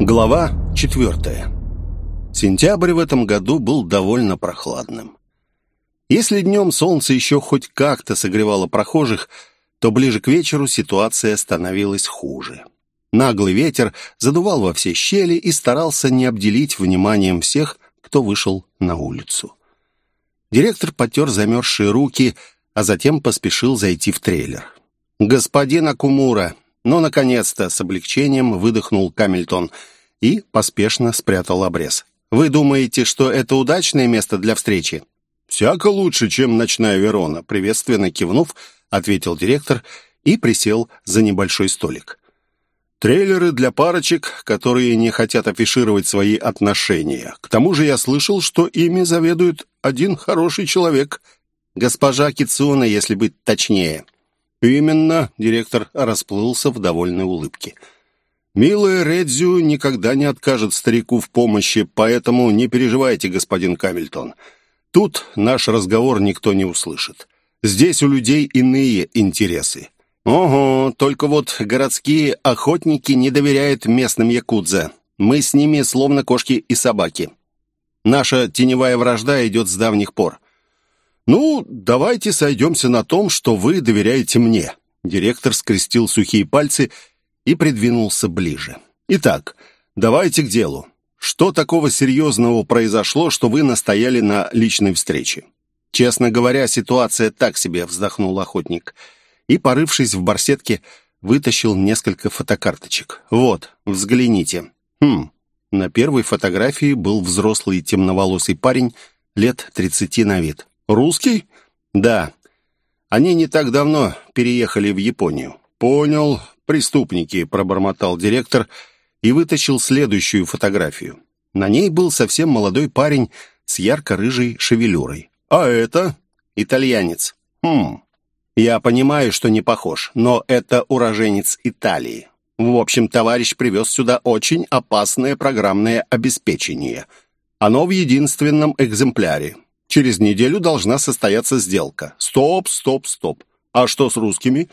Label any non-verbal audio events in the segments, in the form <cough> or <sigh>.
Глава четвертая. Сентябрь в этом году был довольно прохладным. Если днем солнце еще хоть как-то согревало прохожих, то ближе к вечеру ситуация становилась хуже. Наглый ветер задувал во все щели и старался не обделить вниманием всех, кто вышел на улицу. Директор потер замерзшие руки, а затем поспешил зайти в трейлер. «Господин Акумура, ну, наконец-то!» — с облегчением выдохнул Камильтон и поспешно спрятал обрез. «Вы думаете, что это удачное место для встречи?» «Всяко лучше, чем ночная Верона», — приветственно кивнув, ответил директор и присел за небольшой столик. «Трейлеры для парочек, которые не хотят афишировать свои отношения. К тому же я слышал, что ими заведует один хороший человек. Госпожа Кицуна, если быть точнее». «Именно», — директор расплылся в довольной улыбке. «Милая Редзю никогда не откажет старику в помощи, поэтому не переживайте, господин Камильтон. Тут наш разговор никто не услышит. Здесь у людей иные интересы». «Ого, только вот городские охотники не доверяют местным якудзе. Мы с ними словно кошки и собаки. Наша теневая вражда идет с давних пор. «Ну, давайте сойдемся на том, что вы доверяете мне». Директор скрестил сухие пальцы и придвинулся ближе. «Итак, давайте к делу. Что такого серьезного произошло, что вы настояли на личной встрече?» «Честно говоря, ситуация так себе», — вздохнул охотник. И, порывшись в барсетке, вытащил несколько фотокарточек. «Вот, взгляните». «Хм». На первой фотографии был взрослый темноволосый парень лет тридцати на вид. «Русский?» «Да. Они не так давно переехали в Японию». «Понял. Преступники», — пробормотал директор и вытащил следующую фотографию. На ней был совсем молодой парень с ярко-рыжей шевелюрой. «А это?» «Итальянец». «Хм. Я понимаю, что не похож, но это уроженец Италии. В общем, товарищ привез сюда очень опасное программное обеспечение. Оно в единственном экземпляре. Через неделю должна состояться сделка. Стоп, стоп, стоп. А что с русскими?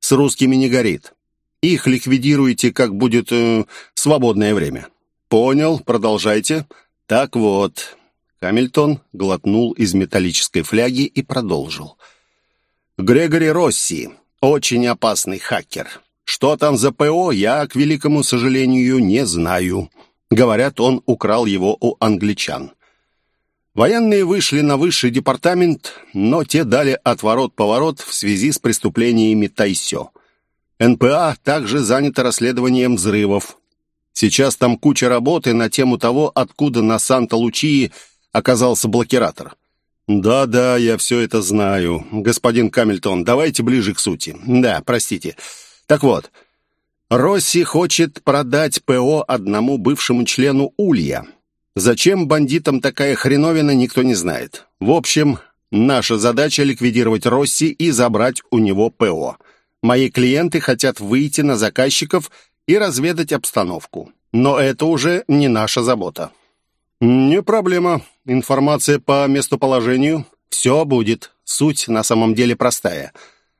С русскими не горит. Их ликвидируете, как будет э, свободное время. Понял, продолжайте. Так вот. Камильтон глотнул из металлической фляги и продолжил. Грегори Росси. Очень опасный хакер. Что там за ПО, я, к великому сожалению, не знаю. Говорят, он украл его у англичан. Военные вышли на высший департамент, но те дали отворот-поворот в связи с преступлениями Тайсё. НПА также занято расследованием взрывов. Сейчас там куча работы на тему того, откуда на Санта-Лучии оказался блокиратор. «Да-да, я все это знаю. Господин Камильтон, давайте ближе к сути. Да, простите. Так вот, Росси хочет продать ПО одному бывшему члену Улья. Зачем бандитам такая хреновина, никто не знает. В общем, наша задача ликвидировать Росси и забрать у него ПО. Мои клиенты хотят выйти на заказчиков и разведать обстановку. Но это уже не наша забота. Не проблема. Информация по местоположению. Все будет. Суть на самом деле простая.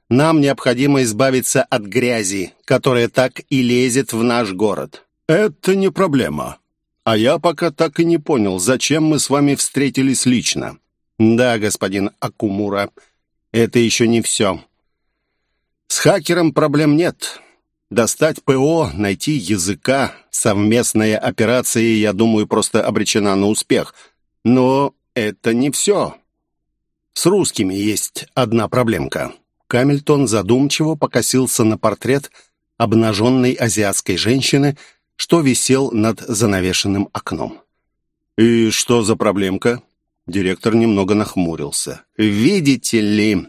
Нам необходимо избавиться от грязи, которая так и лезет в наш город. Это не проблема. А я пока так и не понял, зачем мы с вами встретились лично. Да, господин Акумура, это еще не все. С хакером проблем нет. Достать ПО, найти языка, совместная операция, я думаю, просто обречена на успех. Но это не все. С русскими есть одна проблемка. Камильтон задумчиво покосился на портрет обнаженной азиатской женщины, что висел над занавешенным окном. «И что за проблемка?» Директор немного нахмурился. «Видите ли,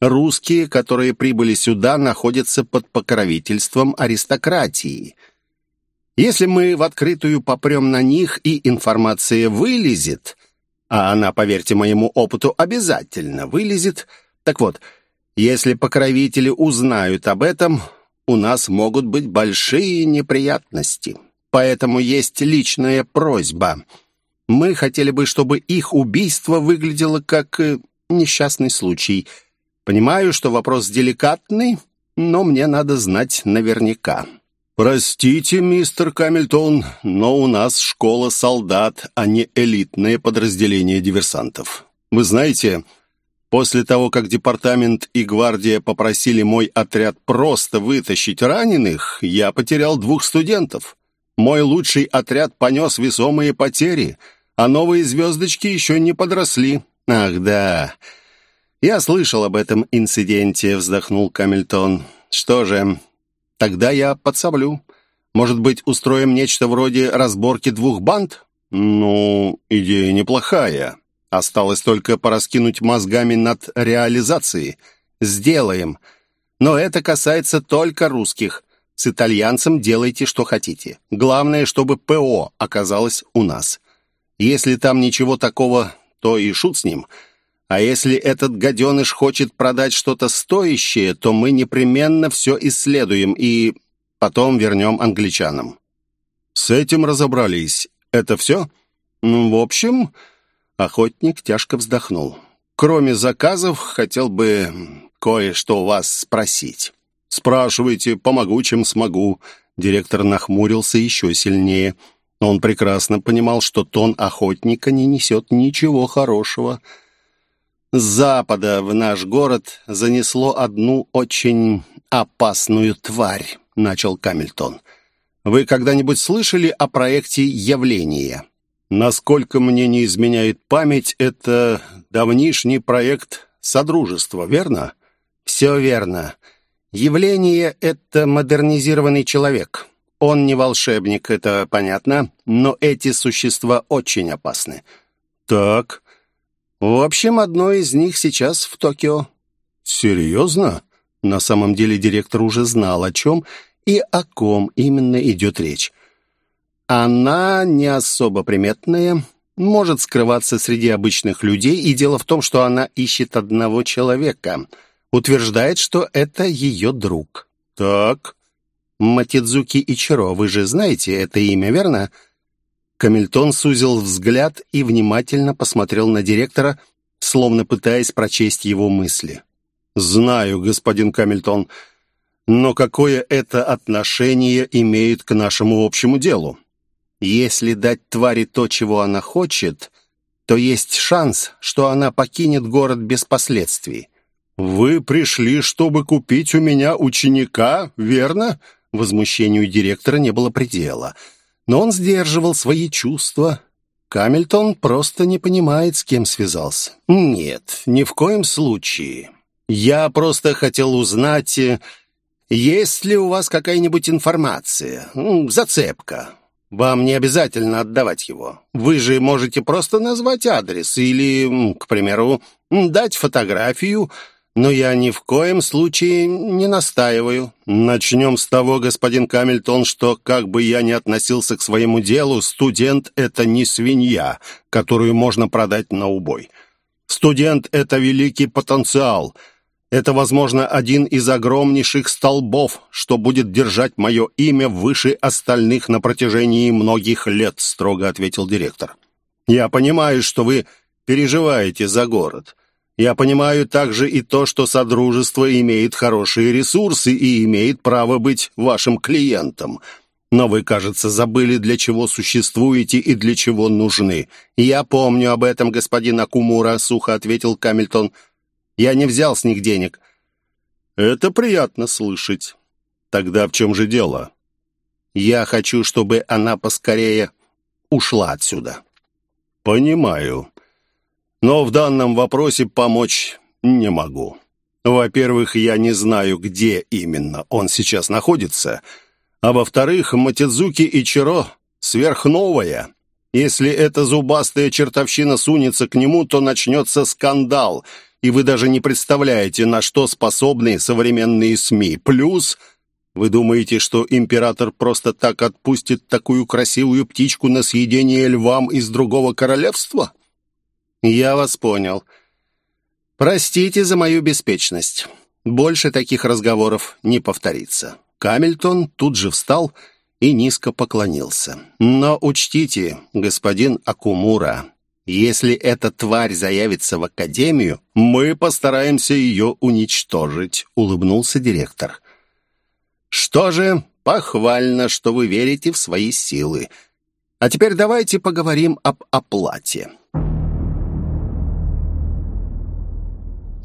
русские, которые прибыли сюда, находятся под покровительством аристократии. Если мы в открытую попрем на них, и информация вылезет, а она, поверьте моему опыту, обязательно вылезет, так вот, если покровители узнают об этом, у нас могут быть большие неприятности. Поэтому есть личная просьба. Мы хотели бы, чтобы их убийство выглядело как э, несчастный случай. Понимаю, что вопрос деликатный, но мне надо знать наверняка». «Простите, мистер Камильтон, но у нас школа солдат, а не элитное подразделение диверсантов. Вы знаете, после того, как департамент и гвардия попросили мой отряд просто вытащить раненых, я потерял двух студентов. Мой лучший отряд понес весомые потери, а новые звездочки еще не подросли. Ах, да, я слышал об этом инциденте», — вздохнул Камильтон. «Что же, Тогда я подсоблю. Может быть, устроим нечто вроде разборки двух банд? Ну, идея неплохая. Осталось только пораскинуть мозгами над реализацией. Сделаем. Но это касается только русских. С итальянцем делайте, что хотите. Главное, чтобы ПО оказалось у нас. Если там ничего такого, то и шут с ним. А если этот гаденыш хочет продать что-то стоящее, то мы непременно все исследуем и потом вернем англичанам». «С этим разобрались. Это все?» «Ну, в общем...» Охотник тяжко вздохнул. «Кроме заказов, хотел бы кое-что у вас спросить». «Спрашивайте, помогу, чем смогу». Директор нахмурился еще сильнее. Он прекрасно понимал, что тон охотника не несет ничего хорошего. С запада в наш город занесло одну очень опасную тварь, начал Камильтон. Вы когда-нибудь слышали о проекте «Явление»? Насколько мне не изменяет память, это давнишний проект Содружества, верно? Все верно. Явление — это модернизированный человек. Он не волшебник, это понятно, но эти существа очень опасны. Так, в общем, одно из них сейчас в Токио. Серьезно? На самом деле директор уже знал, о чем и о ком именно идет речь. Она не особо приметная, может скрываться среди обычных людей, и дело в том, что она ищет одного человека. Утверждает, что это ее друг. Так. Матидзуки Ичиро, вы же знаете это имя, верно? Камильтон сузил взгляд и внимательно посмотрел на директора, словно пытаясь прочесть его мысли. «Знаю, господин Камильтон, но какое это отношение имеет к нашему общему делу? Если дать твари то, чего она хочет, то есть шанс, что она покинет город без последствий». «Вы пришли, чтобы купить у меня ученика, верно?» Возмущению директора не было предела – но он сдерживал свои чувства. Камильтон просто не понимает, с кем связался. «Нет, ни в коем случае. Я просто хотел узнать, э, есть ли у вас какая-нибудь информация, зацепка. Вам не обязательно отдавать его. Вы же можете просто назвать адрес или, к примеру, дать фотографию, но я ни в коем случае не настаиваю. Начнем с того, господин Камильтон, что, как бы я ни относился к своему делу, студент — это не свинья, которую можно продать на убой. Студент — это великий потенциал. Это, возможно, один из огромнейших столбов, что будет держать мое имя выше остальных на протяжении многих лет, строго ответил директор. Я понимаю, что вы переживаете за город. Я понимаю также и то, что Содружество имеет хорошие ресурсы и имеет право быть вашим клиентом. Но вы, кажется, забыли, для чего существуете и для чего нужны. Я помню об этом, господин Акумура, сухо ответил Камильтон. Я не взял с них денег. Это приятно слышать. Тогда в чем же дело? Я хочу, чтобы она поскорее ушла отсюда. Понимаю но в данном вопросе помочь не могу. Во-первых, я не знаю, где именно он сейчас находится, а во-вторых, Матидзуки Ичиро сверхновая. Если эта зубастая чертовщина сунется к нему, то начнется скандал, и вы даже не представляете, на что способны современные СМИ. Плюс, вы думаете, что император просто так отпустит такую красивую птичку на съедение львам из другого королевства? «Я вас понял. Простите за мою беспечность. Больше таких разговоров не повторится». Камильтон тут же встал и низко поклонился. «Но учтите, господин Акумура, если эта тварь заявится в академию, мы постараемся ее уничтожить», — улыбнулся директор. «Что же, Похвально, что вы верите в свои силы. А теперь давайте поговорим об оплате.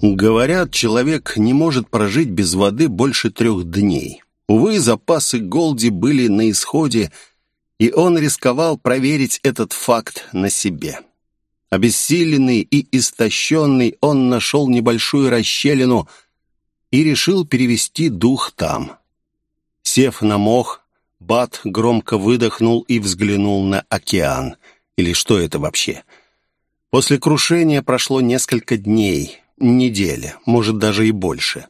Говорят, человек не может прожить без воды больше трех дней. Увы, запасы Голди были на исходе, и он рисковал проверить этот факт на себе. Обессиленный и истощенный, он нашел небольшую расщелину и решил перевести дух там. Сев на мох, Бат громко выдохнул и взглянул на океан. Или что это вообще? После крушения прошло несколько дней, неделя, может даже и больше.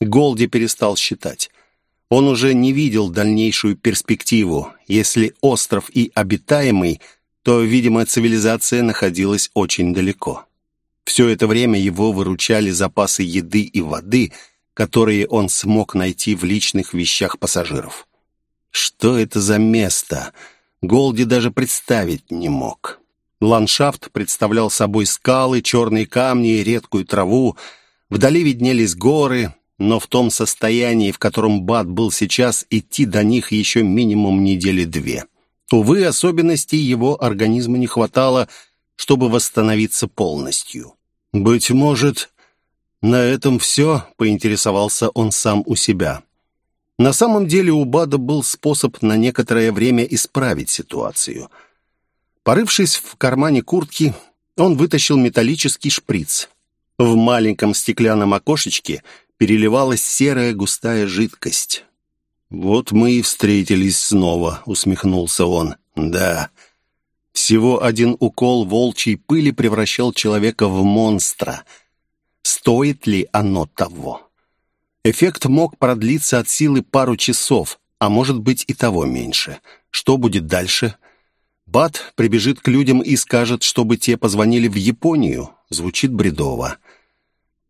Голди перестал считать. Он уже не видел дальнейшую перспективу. Если остров и обитаемый, то, видимо, цивилизация находилась очень далеко. Все это время его выручали запасы еды и воды, которые он смог найти в личных вещах пассажиров. Что это за место? Голди даже представить не мог. Ландшафт представлял собой скалы, черные камни и редкую траву. Вдали виднелись горы, но в том состоянии, в котором Бат был сейчас, идти до них еще минимум недели две. Увы, особенностей его организма не хватало, чтобы восстановиться полностью. «Быть может, на этом все?» — поинтересовался он сам у себя. На самом деле у Бада был способ на некоторое время исправить ситуацию. Порывшись в кармане куртки, он вытащил металлический шприц. В маленьком стеклянном окошечке переливалась серая густая жидкость. «Вот мы и встретились снова», — усмехнулся он. «Да». Всего один укол волчьей пыли превращал человека в монстра. Стоит ли оно того? Эффект мог продлиться от силы пару часов, а может быть и того меньше. Что будет дальше? Бат прибежит к людям и скажет, чтобы те позвонили в Японию. Звучит бредово.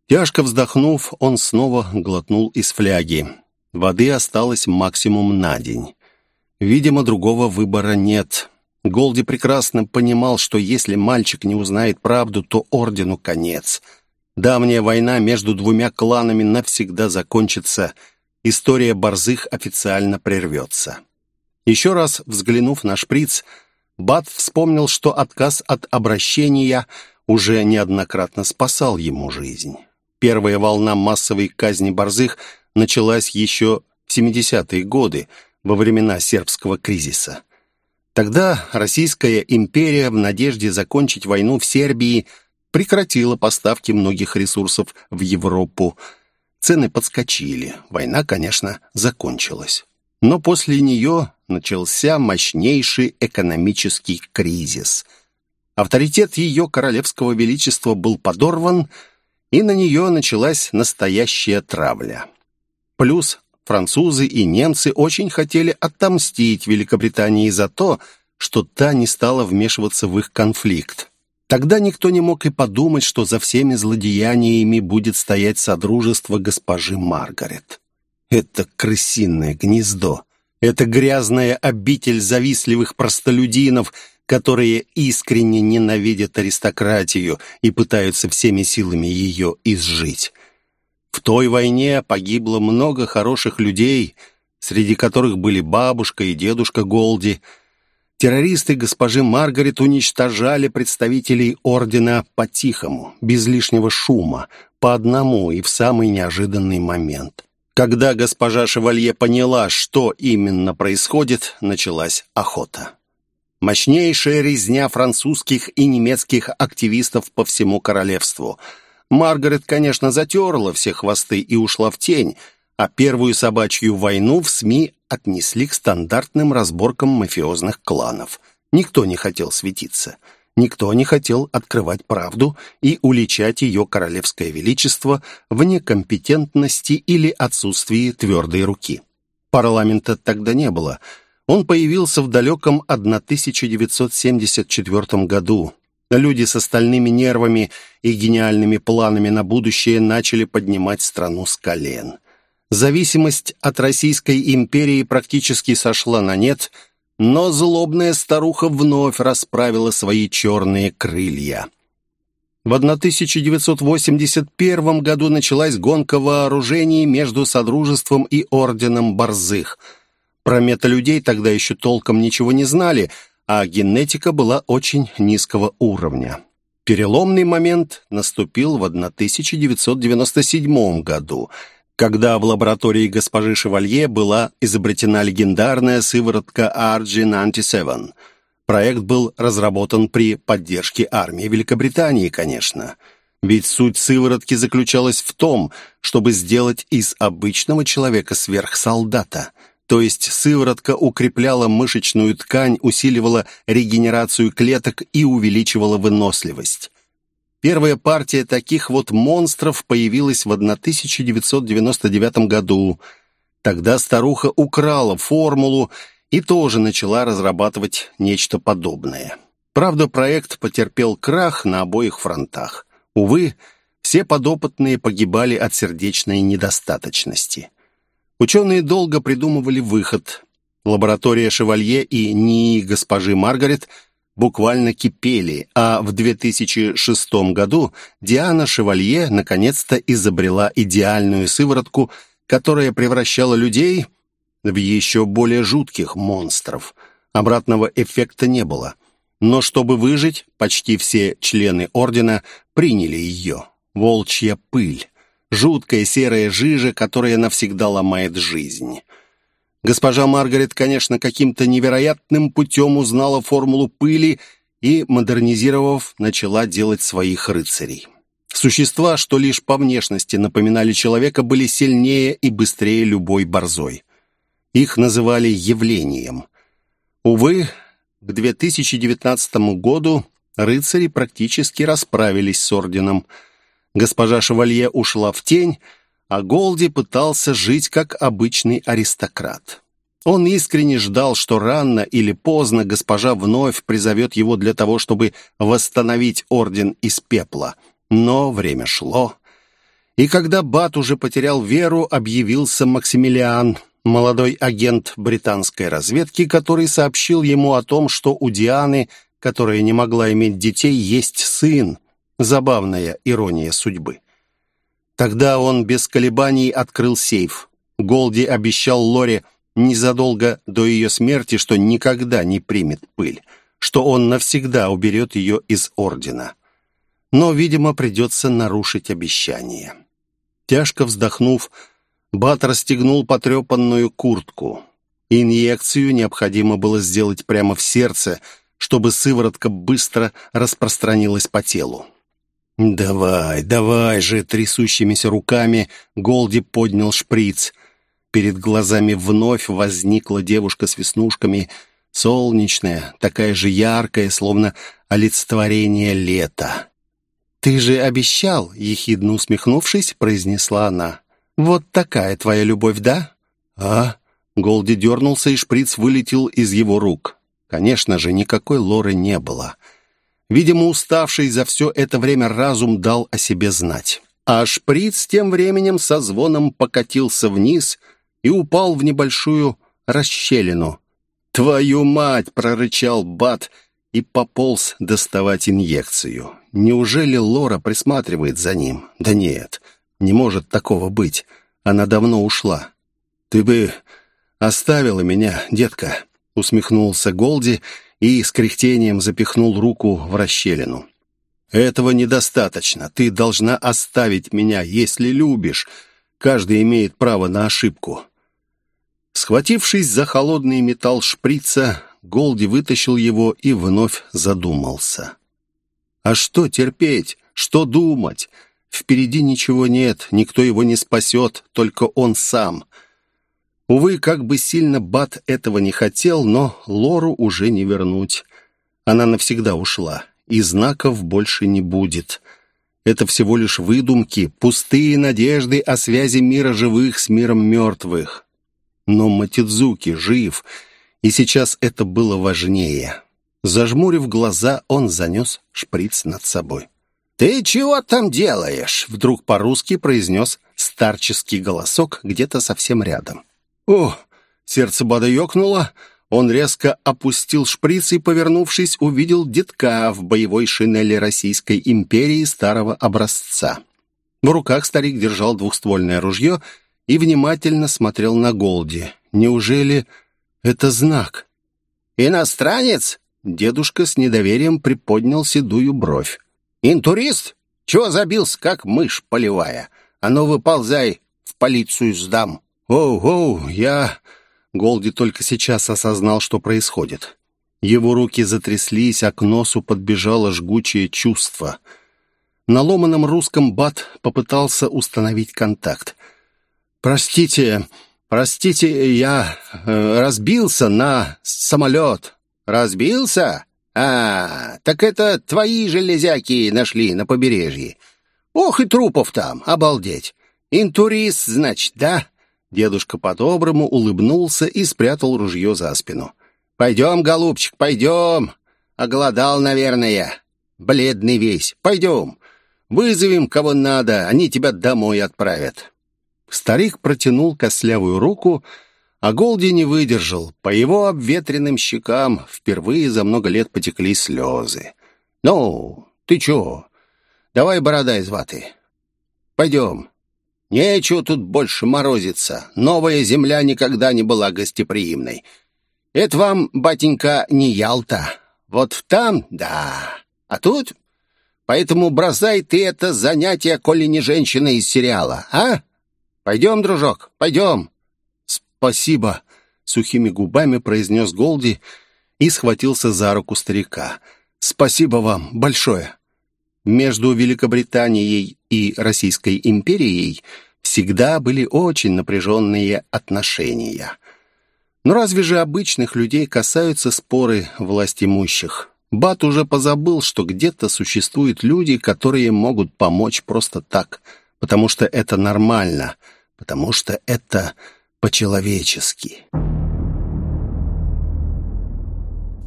Тяжко вздохнув, он снова глотнул из фляги. Воды осталось максимум на день. Видимо, другого выбора нет. Голди прекрасно понимал, что если мальчик не узнает правду, то ордену конец — Давняя война между двумя кланами навсегда закончится. История борзых официально прервется. Еще раз взглянув на шприц, Бат вспомнил, что отказ от обращения уже неоднократно спасал ему жизнь. Первая волна массовой казни борзых началась еще в 70-е годы, во времена сербского кризиса. Тогда Российская империя в надежде закончить войну в Сербии – прекратила поставки многих ресурсов в Европу. Цены подскочили. Война, конечно, закончилась. Но после нее начался мощнейший экономический кризис. Авторитет ее королевского величества был подорван, и на нее началась настоящая травля. Плюс французы и немцы очень хотели отомстить Великобритании за то, что та не стала вмешиваться в их конфликт. Тогда никто не мог и подумать, что за всеми злодеяниями будет стоять содружество госпожи Маргарет. Это крысиное гнездо, это грязная обитель завистливых простолюдинов, которые искренне ненавидят аристократию и пытаются всеми силами ее изжить. В той войне погибло много хороших людей, среди которых были бабушка и дедушка Голди – Террористы госпожи Маргарет уничтожали представителей ордена по-тихому, без лишнего шума, по одному и в самый неожиданный момент. Когда госпожа Шевалье поняла, что именно происходит, началась охота. Мощнейшая резня французских и немецких активистов по всему королевству. Маргарет, конечно, затерла все хвосты и ушла в тень, а первую собачью войну в СМИ отнесли к стандартным разборкам мафиозных кланов. Никто не хотел светиться. Никто не хотел открывать правду и уличать ее королевское величество в некомпетентности или отсутствии твердой руки. Парламента тогда не было. Он появился в далеком 1974 году. Люди с остальными нервами и гениальными планами на будущее начали поднимать страну с колен. Зависимость от Российской империи практически сошла на нет, но злобная старуха вновь расправила свои черные крылья. В 1981 году началась гонка вооружений между Содружеством и Орденом Борзых. Про металюдей тогда еще толком ничего не знали, а генетика была очень низкого уровня. Переломный момент наступил в 1997 году, когда в лаборатории госпожи Шевалье была изобретена легендарная сыворотка RG97. Проект был разработан при поддержке армии Великобритании, конечно. Ведь суть сыворотки заключалась в том, чтобы сделать из обычного человека сверхсолдата – то есть сыворотка укрепляла мышечную ткань, усиливала регенерацию клеток и увеличивала выносливость. Первая партия таких вот монстров появилась в 1999 году. Тогда старуха украла формулу и тоже начала разрабатывать нечто подобное. Правда, проект потерпел крах на обоих фронтах. Увы, все подопытные погибали от сердечной недостаточности. Ученые долго придумывали выход. Лаборатория Шевалье и НИИ госпожи Маргарет буквально кипели, а в 2006 году Диана Шевалье наконец-то изобрела идеальную сыворотку, которая превращала людей в еще более жутких монстров. Обратного эффекта не было. Но чтобы выжить, почти все члены Ордена приняли ее. Волчья пыль жуткая серая жижа, которая навсегда ломает жизнь. Госпожа Маргарет, конечно, каким-то невероятным путем узнала формулу пыли и, модернизировав, начала делать своих рыцарей. Существа, что лишь по внешности напоминали человека, были сильнее и быстрее любой борзой. Их называли явлением. Увы, к 2019 году рыцари практически расправились с орденом – Госпожа Шевалье ушла в тень, а Голди пытался жить как обычный аристократ. Он искренне ждал, что рано или поздно госпожа вновь призовет его для того, чтобы восстановить орден из пепла. Но время шло. И когда Бат уже потерял веру, объявился Максимилиан, молодой агент британской разведки, который сообщил ему о том, что у Дианы, которая не могла иметь детей, есть сын, Забавная ирония судьбы. Тогда он без колебаний открыл сейф. Голди обещал Лоре незадолго до ее смерти, что никогда не примет пыль, что он навсегда уберет ее из Ордена. Но, видимо, придется нарушить обещание. Тяжко вздохнув, Бат расстегнул потрепанную куртку. Инъекцию необходимо было сделать прямо в сердце, чтобы сыворотка быстро распространилась по телу. «Давай, давай же!» Трясущимися руками Голди поднял шприц. Перед глазами вновь возникла девушка с веснушками, солнечная, такая же яркая, словно олицетворение лета. «Ты же обещал!» — ехидно усмехнувшись, произнесла она. «Вот такая твоя любовь, да?» «А?» — Голди дернулся, и шприц вылетел из его рук. Конечно же, никакой Лоры не было. Видимо, уставший за все это время разум дал о себе знать. А шприц тем временем со звоном покатился вниз и упал в небольшую расщелину. «Твою мать!» — прорычал Бат и пополз доставать инъекцию. Неужели Лора присматривает за ним? Да нет, не может такого быть. Она давно ушла. «Ты бы оставила меня, детка», — усмехнулся Голди и с кряхтением запихнул руку в расщелину. «Этого недостаточно. Ты должна оставить меня, если любишь. Каждый имеет право на ошибку». Схватившись за холодный металл шприца, Голди вытащил его и вновь задумался. «А что терпеть? Что думать? Впереди ничего нет, никто его не спасет, только он сам». Увы, как бы сильно Бат этого не хотел, но Лору уже не вернуть. Она навсегда ушла, и знаков больше не будет. Это всего лишь выдумки, пустые надежды о связи мира живых с миром мертвых. Но Матидзуки жив, и сейчас это было важнее. Зажмурив глаза, он занес шприц над собой. «Ты чего там делаешь?» — вдруг по-русски произнес старческий голосок где-то совсем рядом. О, сердце Бада ёкнуло. Он резко опустил шприц и, повернувшись, увидел детка в боевой шинели Российской империи старого образца. В руках старик держал двухствольное ружье и внимательно смотрел на Голди. Неужели Это знак». «Иностранец?» Дедушка с недоверием приподнял седую бровь. «Интурист? Чего забился, как мышь полевая? А ну, выползай, в полицию сдам». «Оу-оу, я...» Голди только сейчас осознал, что происходит. Его руки затряслись, а к носу подбежало жгучее чувство. На ломаном русском Бат попытался установить контакт. «Простите, простите, я э, разбился на самолет». «Разбился? А, так это твои железяки нашли на побережье. Ох и трупов там, обалдеть. Интурист, значит, да?» Дедушка по-доброму улыбнулся и спрятал ружье за спину. «Пойдем, голубчик, пойдем. Оголодал, наверное. Бледный весь. Пойдем. Вызовем, кого надо, они тебя домой отправят». Старик протянул костлявую руку, а Голди не выдержал. По его обветренным щекам впервые за много лет потекли слезы. «Ну, ты чё? Давай борода из ваты. Пойдем. Нечего тут больше морозиться. Новая земля никогда не была гостеприимной. Это вам, батенька, не Ялта. Вот там, да. А тут... Поэтому бросай ты это занятие, коли не женщина из сериала, а? Пойдем, дружок, пойдем. Спасибо, сухими губами произнес Голди и схватился за руку старика. Спасибо вам большое. Между Великобританией и Российской империей всегда были очень напряженные отношения. Но разве же обычных людей касаются споры власть имущих? Бат уже позабыл, что где-то существуют люди, которые могут помочь просто так, потому что это нормально, потому что это по-человечески.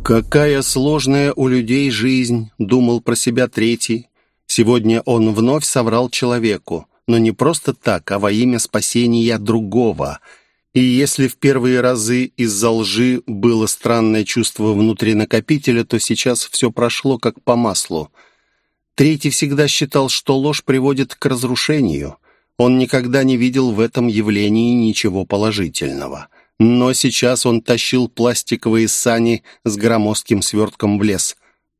«Какая сложная у людей жизнь», — думал про себя третий. Сегодня он вновь соврал человеку, но не просто так, а во имя спасения другого — и если в первые разы из-за лжи было странное чувство внутри накопителя, то сейчас все прошло как по маслу. Третий всегда считал, что ложь приводит к разрушению. Он никогда не видел в этом явлении ничего положительного. Но сейчас он тащил пластиковые сани с громоздким свертком в лес.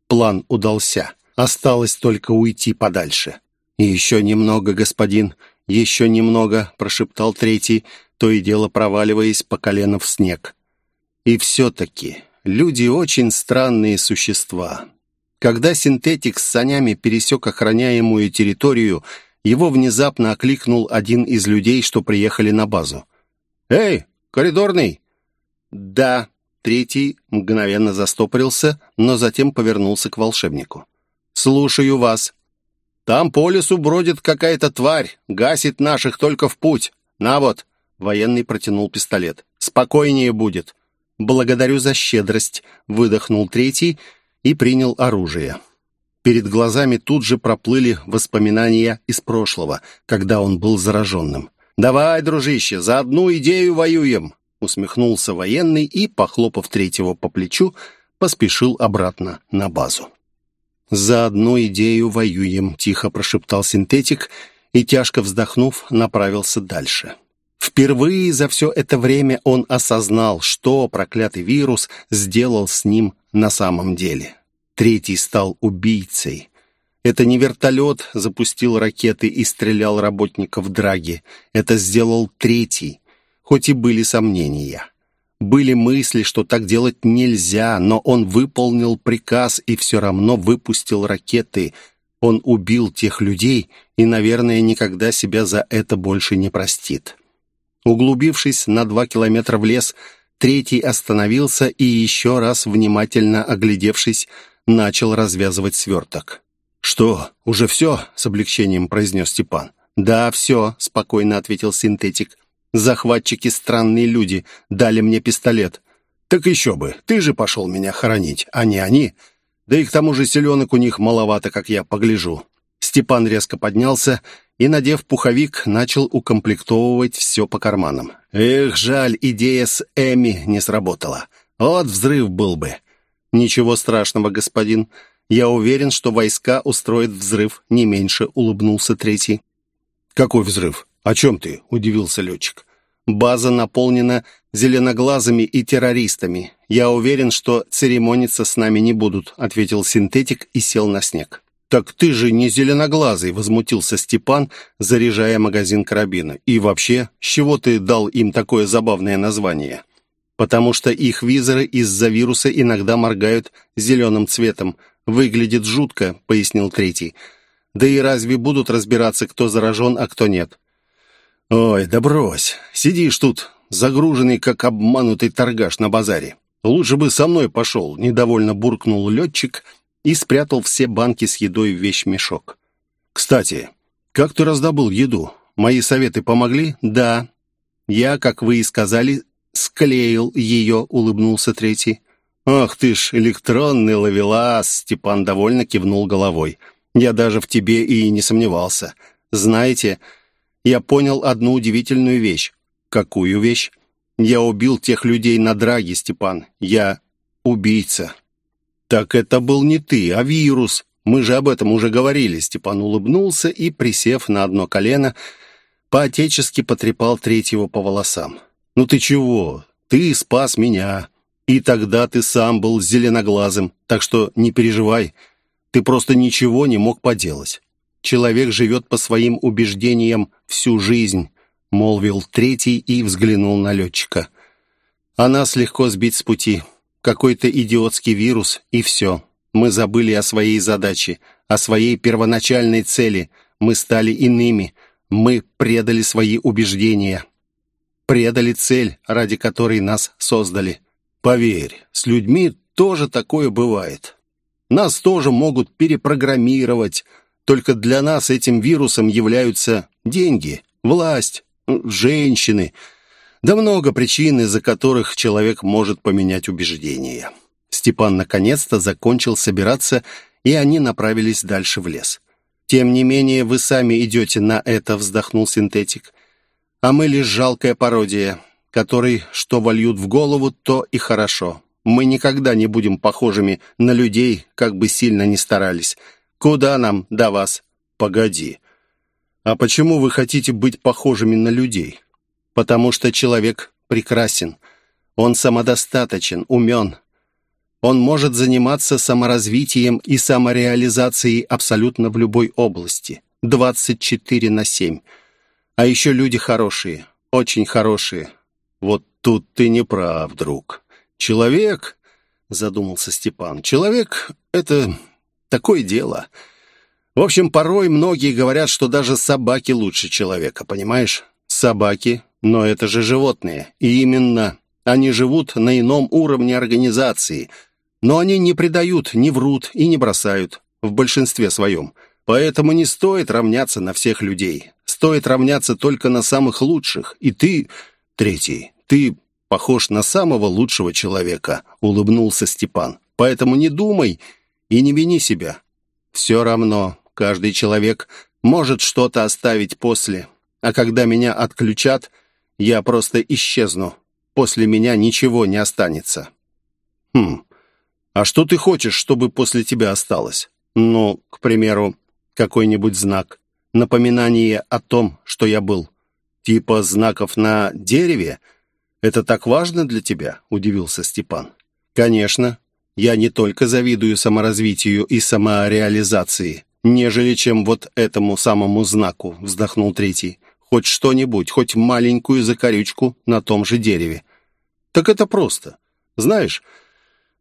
План удался. Осталось только уйти подальше. «И еще немного, господин, еще немного», — прошептал третий, — то и дело проваливаясь по колено в снег. И все-таки люди очень странные существа. Когда синтетик с санями пересек охраняемую территорию, его внезапно окликнул один из людей, что приехали на базу. «Эй, коридорный!» «Да». Третий мгновенно застопорился, но затем повернулся к волшебнику. «Слушаю вас. Там по лесу бродит какая-то тварь, гасит наших только в путь. На вот!» Военный протянул пистолет. «Спокойнее будет». «Благодарю за щедрость», — выдохнул третий и принял оружие. Перед глазами тут же проплыли воспоминания из прошлого, когда он был зараженным. «Давай, дружище, за одну идею воюем!» усмехнулся военный и, похлопав третьего по плечу, поспешил обратно на базу. «За одну идею воюем», — тихо прошептал синтетик и, тяжко вздохнув, направился дальше. Впервые за все это время он осознал, что проклятый вирус сделал с ним на самом деле. Третий стал убийцей. Это не вертолет запустил ракеты и стрелял работников Драги. Это сделал третий, хоть и были сомнения. Были мысли, что так делать нельзя, но он выполнил приказ и все равно выпустил ракеты. Он убил тех людей и, наверное, никогда себя за это больше не простит. Углубившись на два километра в лес, третий остановился и, еще раз внимательно оглядевшись, начал развязывать сверток. «Что, уже все?» — с облегчением произнес Степан. «Да, все», — спокойно ответил синтетик. «Захватчики странные люди, дали мне пистолет». «Так еще бы, ты же пошел меня хоронить, а не они. Да и к тому же селенок у них маловато, как я погляжу». Степан резко поднялся и, надев пуховик, начал укомплектовывать все по карманам. Эх, жаль, идея с Эми не сработала. Вот взрыв был бы. Ничего страшного, господин. Я уверен, что войска устроят взрыв не меньше, улыбнулся третий. Какой взрыв? О чем ты? Удивился летчик. База наполнена зеленоглазыми и террористами. Я уверен, что церемониться с нами не будут», — ответил синтетик и сел на снег. «Так ты же не зеленоглазый», — возмутился Степан, заряжая магазин карабина. «И вообще, с чего ты дал им такое забавное название?» «Потому что их визоры из-за вируса иногда моргают зеленым цветом. Выглядит жутко», — пояснил третий. «Да и разве будут разбираться, кто заражен, а кто нет?» «Ой, да брось. Сидишь тут, загруженный, как обманутый торгаш на базаре. Лучше бы со мной пошел», — недовольно буркнул летчик — и спрятал все банки с едой в вещмешок. «Кстати, как ты раздобыл еду? Мои советы помогли?» «Да. Я, как вы и сказали, склеил ее», — улыбнулся третий. «Ах ты ж, электронный ловелас!» — Степан довольно кивнул головой. «Я даже в тебе и не сомневался. Знаете, я понял одну удивительную вещь». «Какую вещь?» «Я убил тех людей на драге, Степан. Я убийца». «Так это был не ты, а вирус. Мы же об этом уже говорили». Степан улыбнулся и, присев на одно колено, по-отечески потрепал третьего по волосам. «Ну ты чего? Ты спас меня. И тогда ты сам был зеленоглазым, так что не переживай. Ты просто ничего не мог поделать. Человек живет по своим убеждениям всю жизнь», — молвил третий и взглянул на летчика. «А нас легко сбить с пути какой-то идиотский вирус, и все. Мы забыли о своей задаче, о своей первоначальной цели. Мы стали иными. Мы предали свои убеждения. Предали цель, ради которой нас создали. Поверь, с людьми тоже такое бывает. Нас тоже могут перепрограммировать. Только для нас этим вирусом являются деньги, власть, женщины – да много причин, из-за которых человек может поменять убеждения. Степан наконец-то закончил собираться, и они направились дальше в лес. «Тем не менее, вы сами идете на это», — вздохнул синтетик. «А мы лишь жалкая пародия, которой что вольют в голову, то и хорошо. Мы никогда не будем похожими на людей, как бы сильно ни старались. Куда нам до вас?» «Погоди. А почему вы хотите быть похожими на людей?» потому что человек прекрасен. Он самодостаточен, умен. Он может заниматься саморазвитием и самореализацией абсолютно в любой области. 24 на 7. А еще люди хорошие, очень хорошие. Вот тут ты не прав, друг. Человек, задумался Степан, человек — это такое дело. В общем, порой многие говорят, что даже собаки лучше человека, понимаешь? Собаки но это же животные, и именно они живут на ином уровне организации. Но они не предают, не врут и не бросают, в большинстве своем. Поэтому не стоит равняться на всех людей. Стоит равняться только на самых лучших. И ты, третий, ты похож на самого лучшего человека», — улыбнулся Степан. «Поэтому не думай и не вини себя. Все равно каждый человек может что-то оставить после. А когда меня отключат — я просто исчезну. После меня ничего не останется». «Хм, а что ты хочешь, чтобы после тебя осталось? Ну, к примеру, какой-нибудь знак, напоминание о том, что я был. Типа знаков на дереве? Это так важно для тебя?» – удивился Степан. «Конечно. Я не только завидую саморазвитию и самореализации, нежели чем вот этому самому знаку», – вздохнул третий хоть что-нибудь, хоть маленькую закорючку на том же дереве. Так это просто. Знаешь,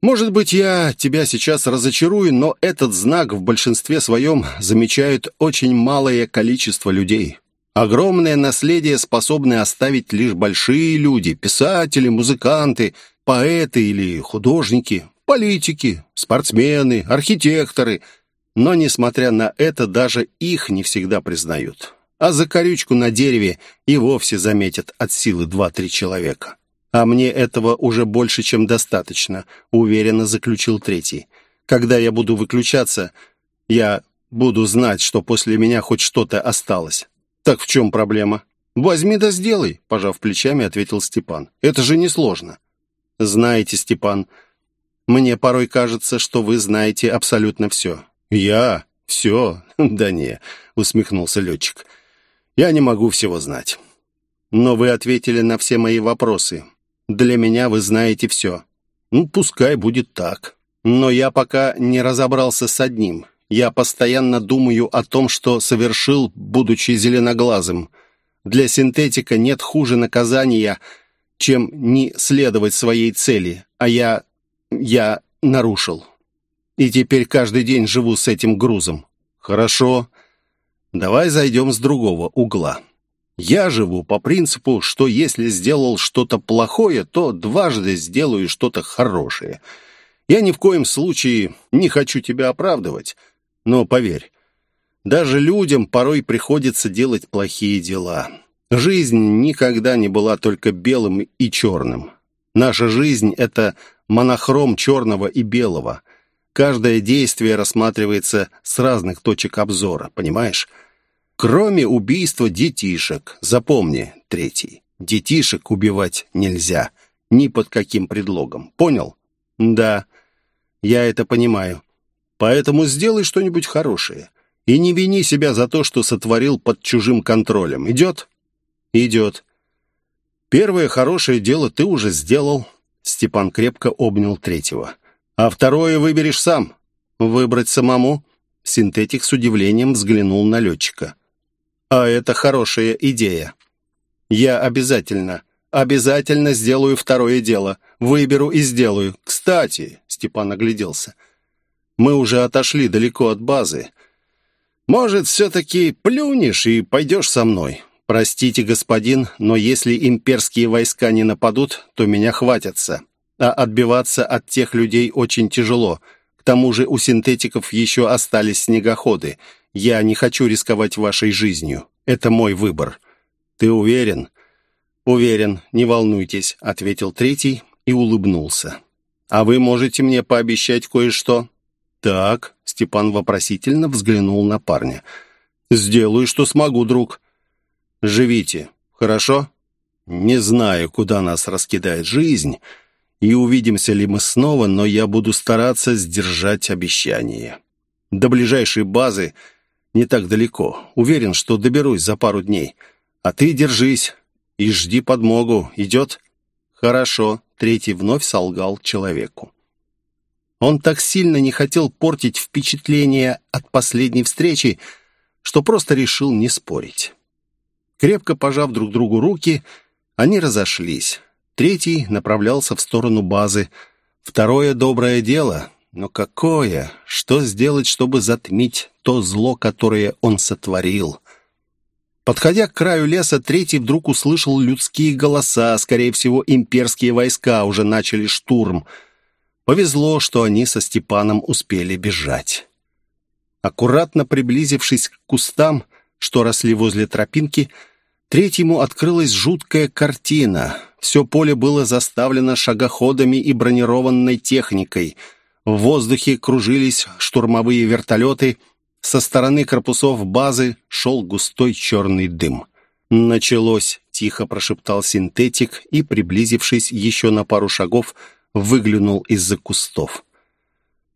может быть, я тебя сейчас разочарую, но этот знак в большинстве своем замечают очень малое количество людей. Огромное наследие способны оставить лишь большие люди, писатели, музыканты, поэты или художники, политики, спортсмены, архитекторы. Но, несмотря на это, даже их не всегда признают а за корючку на дереве и вовсе заметят от силы два-три человека. А мне этого уже больше, чем достаточно, уверенно заключил третий. Когда я буду выключаться, я буду знать, что после меня хоть что-то осталось. Так в чем проблема? Возьми да сделай, пожав плечами, ответил Степан. Это же несложно. Знаете, Степан, мне порой кажется, что вы знаете абсолютно все. Я? Все? <laughs> Да не, усмехнулся летчик. Я не могу всего знать. Но вы ответили на все мои вопросы. Для меня вы знаете все. Ну, пускай будет так. Но я пока не разобрался с одним. Я постоянно думаю о том, что совершил, будучи зеленоглазым. Для синтетика нет хуже наказания, чем не следовать своей цели. А я... я нарушил. И теперь каждый день живу с этим грузом. Хорошо. Давай зайдем с другого угла. Я живу по принципу, что если сделал что-то плохое, то дважды сделаю что-то хорошее. Я ни в коем случае не хочу тебя оправдывать, но поверь, даже людям порой приходится делать плохие дела. Жизнь никогда не была только белым и черным. Наша жизнь — это монохром черного и белого. Каждое действие рассматривается с разных точек обзора, понимаешь? Кроме убийства детишек. Запомни, третий. Детишек убивать нельзя. Ни под каким предлогом. Понял? Да, я это понимаю. Поэтому сделай что-нибудь хорошее. И не вини себя за то, что сотворил под чужим контролем. Идет? Идет. Первое хорошее дело ты уже сделал. Степан крепко обнял третьего. А второе выберешь сам. Выбрать самому? Синтетик с удивлением взглянул на летчика. А это хорошая идея. Я обязательно, обязательно сделаю второе дело. Выберу и сделаю. Кстати, Степан огляделся. Мы уже отошли далеко от базы. Может, все-таки плюнешь и пойдешь со мной? Простите, господин, но если имперские войска не нападут, то меня хватятся. А отбиваться от тех людей очень тяжело. К тому же у синтетиков еще остались снегоходы. Я не хочу рисковать вашей жизнью. Это мой выбор. Ты уверен? Уверен, не волнуйтесь, ответил третий и улыбнулся. А вы можете мне пообещать кое-что? Так, Степан вопросительно взглянул на парня. Сделаю, что смогу, друг. Живите, хорошо? Не знаю, куда нас раскидает жизнь, и увидимся ли мы снова, но я буду стараться сдержать обещание. До ближайшей базы не так далеко. Уверен, что доберусь за пару дней. А ты держись и жди подмогу. Идет?» «Хорошо», — третий вновь солгал человеку. Он так сильно не хотел портить впечатление от последней встречи, что просто решил не спорить. Крепко пожав друг другу руки, они разошлись. Третий направлялся в сторону базы. Второе доброе дело но какое? Что сделать, чтобы затмить то зло, которое он сотворил? Подходя к краю леса, третий вдруг услышал людские голоса. Скорее всего, имперские войска уже начали штурм. Повезло, что они со Степаном успели бежать. Аккуратно приблизившись к кустам, что росли возле тропинки, третьему открылась жуткая картина. Все поле было заставлено шагоходами и бронированной техникой — в воздухе кружились штурмовые вертолеты. Со стороны корпусов базы шел густой черный дым. «Началось», — тихо прошептал синтетик и, приблизившись еще на пару шагов, выглянул из-за кустов.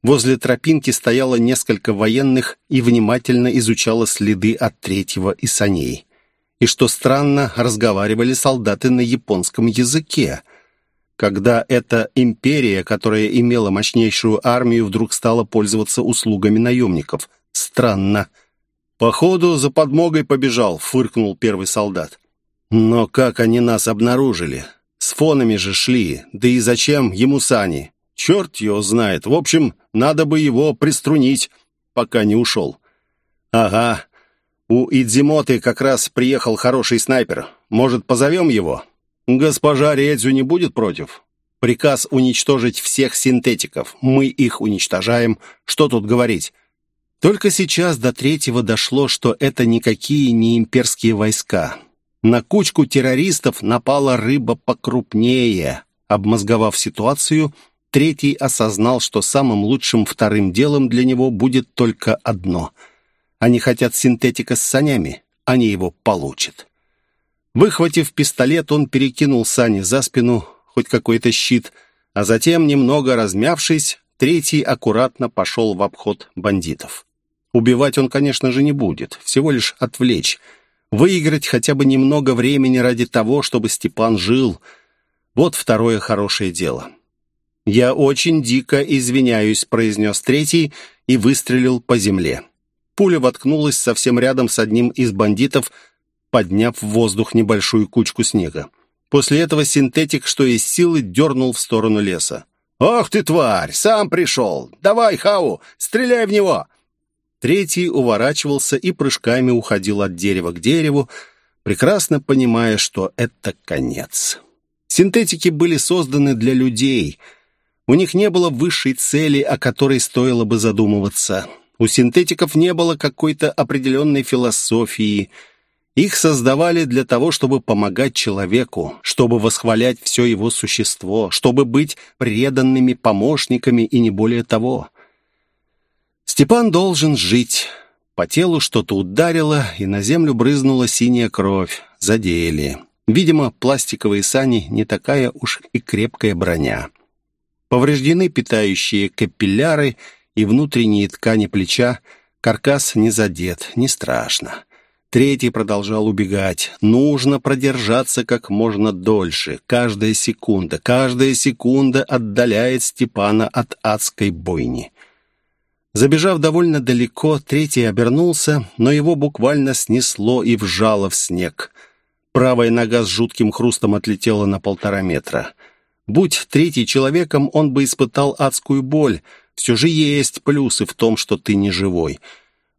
Возле тропинки стояло несколько военных и внимательно изучало следы от третьего и саней. И, что странно, разговаривали солдаты на японском языке — когда эта империя, которая имела мощнейшую армию, вдруг стала пользоваться услугами наемников. Странно. «Походу, за подмогой побежал», — фыркнул первый солдат. «Но как они нас обнаружили? Фонами же шли. Да и зачем ему сани? Черт его знает. В общем, надо бы его приструнить, пока не ушел». «Ага. У Идзимоты как раз приехал хороший снайпер. Может, позовем его?» «Госпожа Редзю не будет против? Приказ уничтожить всех синтетиков. Мы их уничтожаем. Что тут говорить?» Только сейчас до третьего дошло, что это никакие не имперские войска. На кучку террористов напала рыба покрупнее. Обмозговав ситуацию, третий осознал, что самым лучшим вторым делом для него будет только одно. Они хотят синтетика с санями, они его получат. Выхватив пистолет, он перекинул сани за спину, хоть какой-то щит, а затем, немного размявшись, третий аккуратно пошел в обход бандитов. Убивать он, конечно же, не будет, всего лишь отвлечь. Выиграть хотя бы немного времени ради того, чтобы Степан жил. Вот второе хорошее дело. «Я очень дико извиняюсь», — произнес третий и выстрелил по земле. Пуля воткнулась совсем рядом с одним из бандитов, подняв в воздух небольшую кучку снега. После этого синтетик, что из силы, дернул в сторону леса. «Ох ты, тварь! Сам пришел! Давай, Хау, стреляй в него!» Третий уворачивался и прыжками уходил от дерева к дереву, прекрасно понимая, что это конец. Синтетики были созданы для людей. У них не было высшей цели, о которой стоило бы задумываться. У синтетиков не было какой-то определенной философии – их создавали для того, чтобы помогать человеку, чтобы восхвалять все его существо, чтобы быть преданными помощниками и не более того. Степан должен жить. По телу что-то ударило, и на землю брызнула синяя кровь. Задели. Видимо, пластиковые сани не такая уж и крепкая броня. Повреждены питающие капилляры и внутренние ткани плеча. Каркас не задет, не страшно. Третий продолжал убегать. Нужно продержаться как можно дольше. Каждая секунда, каждая секунда отдаляет Степана от адской бойни. Забежав довольно далеко, третий обернулся, но его буквально снесло и вжало в снег. Правая нога с жутким хрустом отлетела на полтора метра. Будь третий человеком, он бы испытал адскую боль. Все же есть плюсы в том, что ты не живой.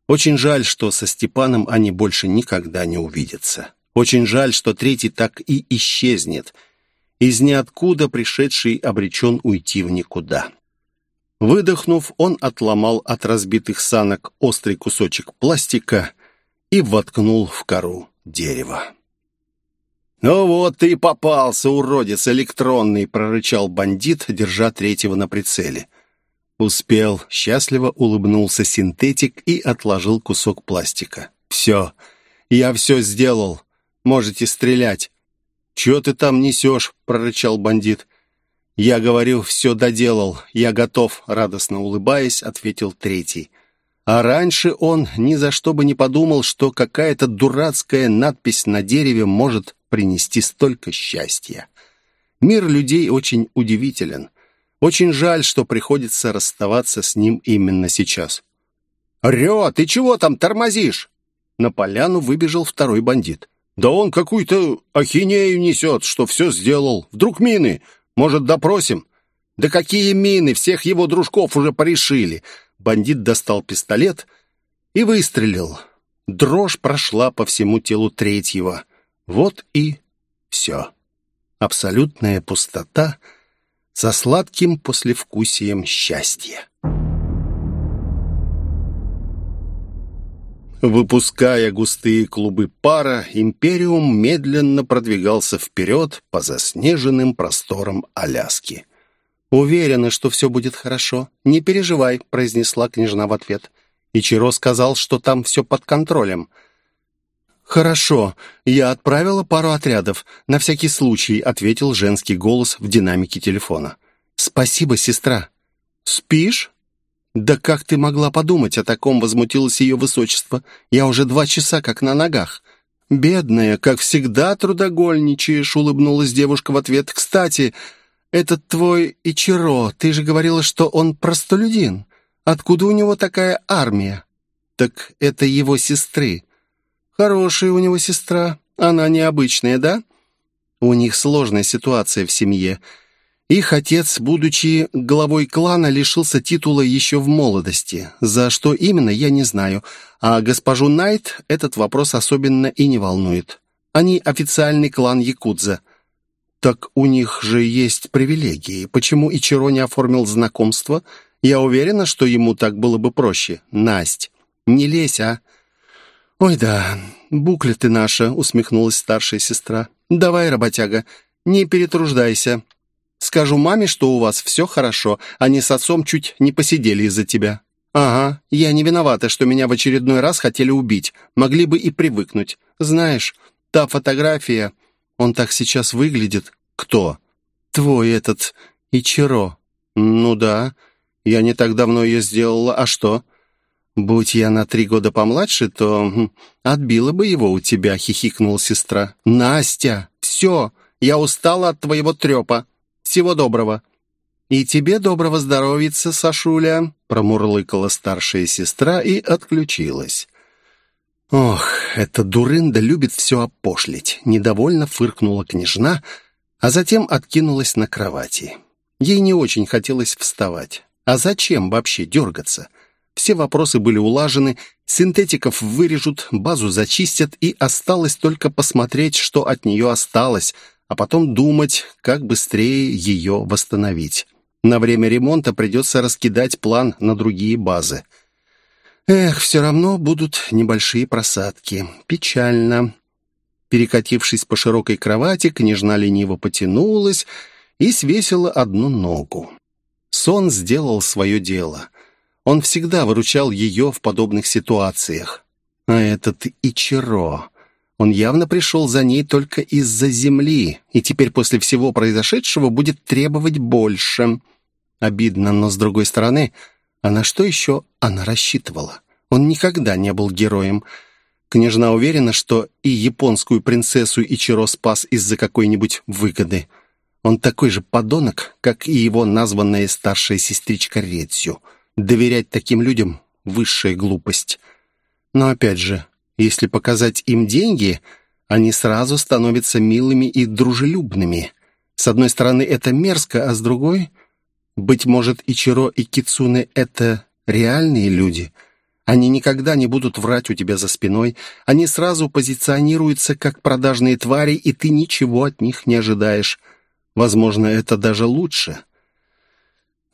Очень жаль, что со Степаном они больше никогда не увидятся. Очень жаль, что третий так и исчезнет. Из ниоткуда пришедший обречен уйти в никуда. Выдохнув, он отломал от разбитых санок острый кусочек пластика и воткнул в кору дерева. «Ну вот ты и попался, уродец электронный!» — прорычал бандит, держа третьего на прицеле. Успел. Счастливо улыбнулся синтетик и отложил кусок пластика. «Все. Я все сделал. Можете стрелять». «Че ты там несешь?» — прорычал бандит. «Я говорю, все доделал. Я готов», — радостно улыбаясь, ответил третий. А раньше он ни за что бы не подумал, что какая-то дурацкая надпись на дереве может принести столько счастья. Мир людей очень удивителен. Очень жаль, что приходится расставаться с ним именно сейчас. «Рё, ты чего там тормозишь?» На поляну выбежал второй бандит. «Да он какую-то ахинею несет, что все сделал. Вдруг мины? Может, допросим?» «Да какие мины? Всех его дружков уже порешили!» Бандит достал пистолет и выстрелил. Дрожь прошла по всему телу третьего. Вот и все. Абсолютная пустота — со сладким послевкусием счастья. Выпуская густые клубы пара, Империум медленно продвигался вперед по заснеженным просторам Аляски. «Уверена, что все будет хорошо. Не переживай», — произнесла княжна в ответ. Ичиро сказал, что там все под контролем. «Хорошо, я отправила пару отрядов. На всякий случай», — ответил женский голос в динамике телефона. «Спасибо, сестра». «Спишь?» «Да как ты могла подумать о таком?» — возмутилось ее высочество. «Я уже два часа как на ногах». «Бедная, как всегда трудогольничаешь», — улыбнулась девушка в ответ. «Кстати, этот твой Ичиро, ты же говорила, что он простолюдин. Откуда у него такая армия?» «Так это его сестры». Хорошая у него сестра. Она необычная, да? У них сложная ситуация в семье. Их отец, будучи главой клана, лишился титула еще в молодости. За что именно, я не знаю. А госпожу Найт этот вопрос особенно и не волнует. Они официальный клан Якудза. Так у них же есть привилегии. Почему Ичиро не оформил знакомство? Я уверена, что ему так было бы проще. Насть, не лезь, а? «Ой да, букля ты наша», — усмехнулась старшая сестра. «Давай, работяга, не перетруждайся. Скажу маме, что у вас все хорошо, они с отцом чуть не посидели из-за тебя». «Ага, я не виновата, что меня в очередной раз хотели убить. Могли бы и привыкнуть. Знаешь, та фотография... Он так сейчас выглядит. Кто? Твой этот Ичиро. Ну да, я не так давно ее сделала. А что?» «Будь я на три года помладше, то хм, отбила бы его у тебя», — хихикнула сестра. «Настя, все, Я устала от твоего трепа. Всего доброго». «И тебе доброго здоровья, Сашуля», — промурлыкала старшая сестра и отключилась. «Ох, эта дурында любит все опошлить», — недовольно фыркнула княжна, а затем откинулась на кровати. Ей не очень хотелось вставать. А зачем вообще дергаться? Все вопросы были улажены, синтетиков вырежут, базу зачистят, и осталось только посмотреть, что от нее осталось, а потом думать, как быстрее ее восстановить. На время ремонта придется раскидать план на другие базы. Эх, все равно будут небольшие просадки. Печально. Перекатившись по широкой кровати, княжна лениво потянулась и свесила одну ногу. Сон сделал свое дело. Он всегда выручал ее в подобных ситуациях. А этот Ичиро... Он явно пришел за ней только из-за земли, и теперь после всего произошедшего будет требовать больше. Обидно, но с другой стороны, а на что еще она рассчитывала? Он никогда не был героем. Княжна уверена, что и японскую принцессу Ичиро спас из-за какой-нибудь выгоды. Он такой же подонок, как и его названная старшая сестричка Редзю. Доверять таким людям — высшая глупость. Но опять же, если показать им деньги, они сразу становятся милыми и дружелюбными. С одной стороны, это мерзко, а с другой... Быть может, Ичиро и Кицуне — это реальные люди. Они никогда не будут врать у тебя за спиной. Они сразу позиционируются как продажные твари, и ты ничего от них не ожидаешь. Возможно, это даже лучше.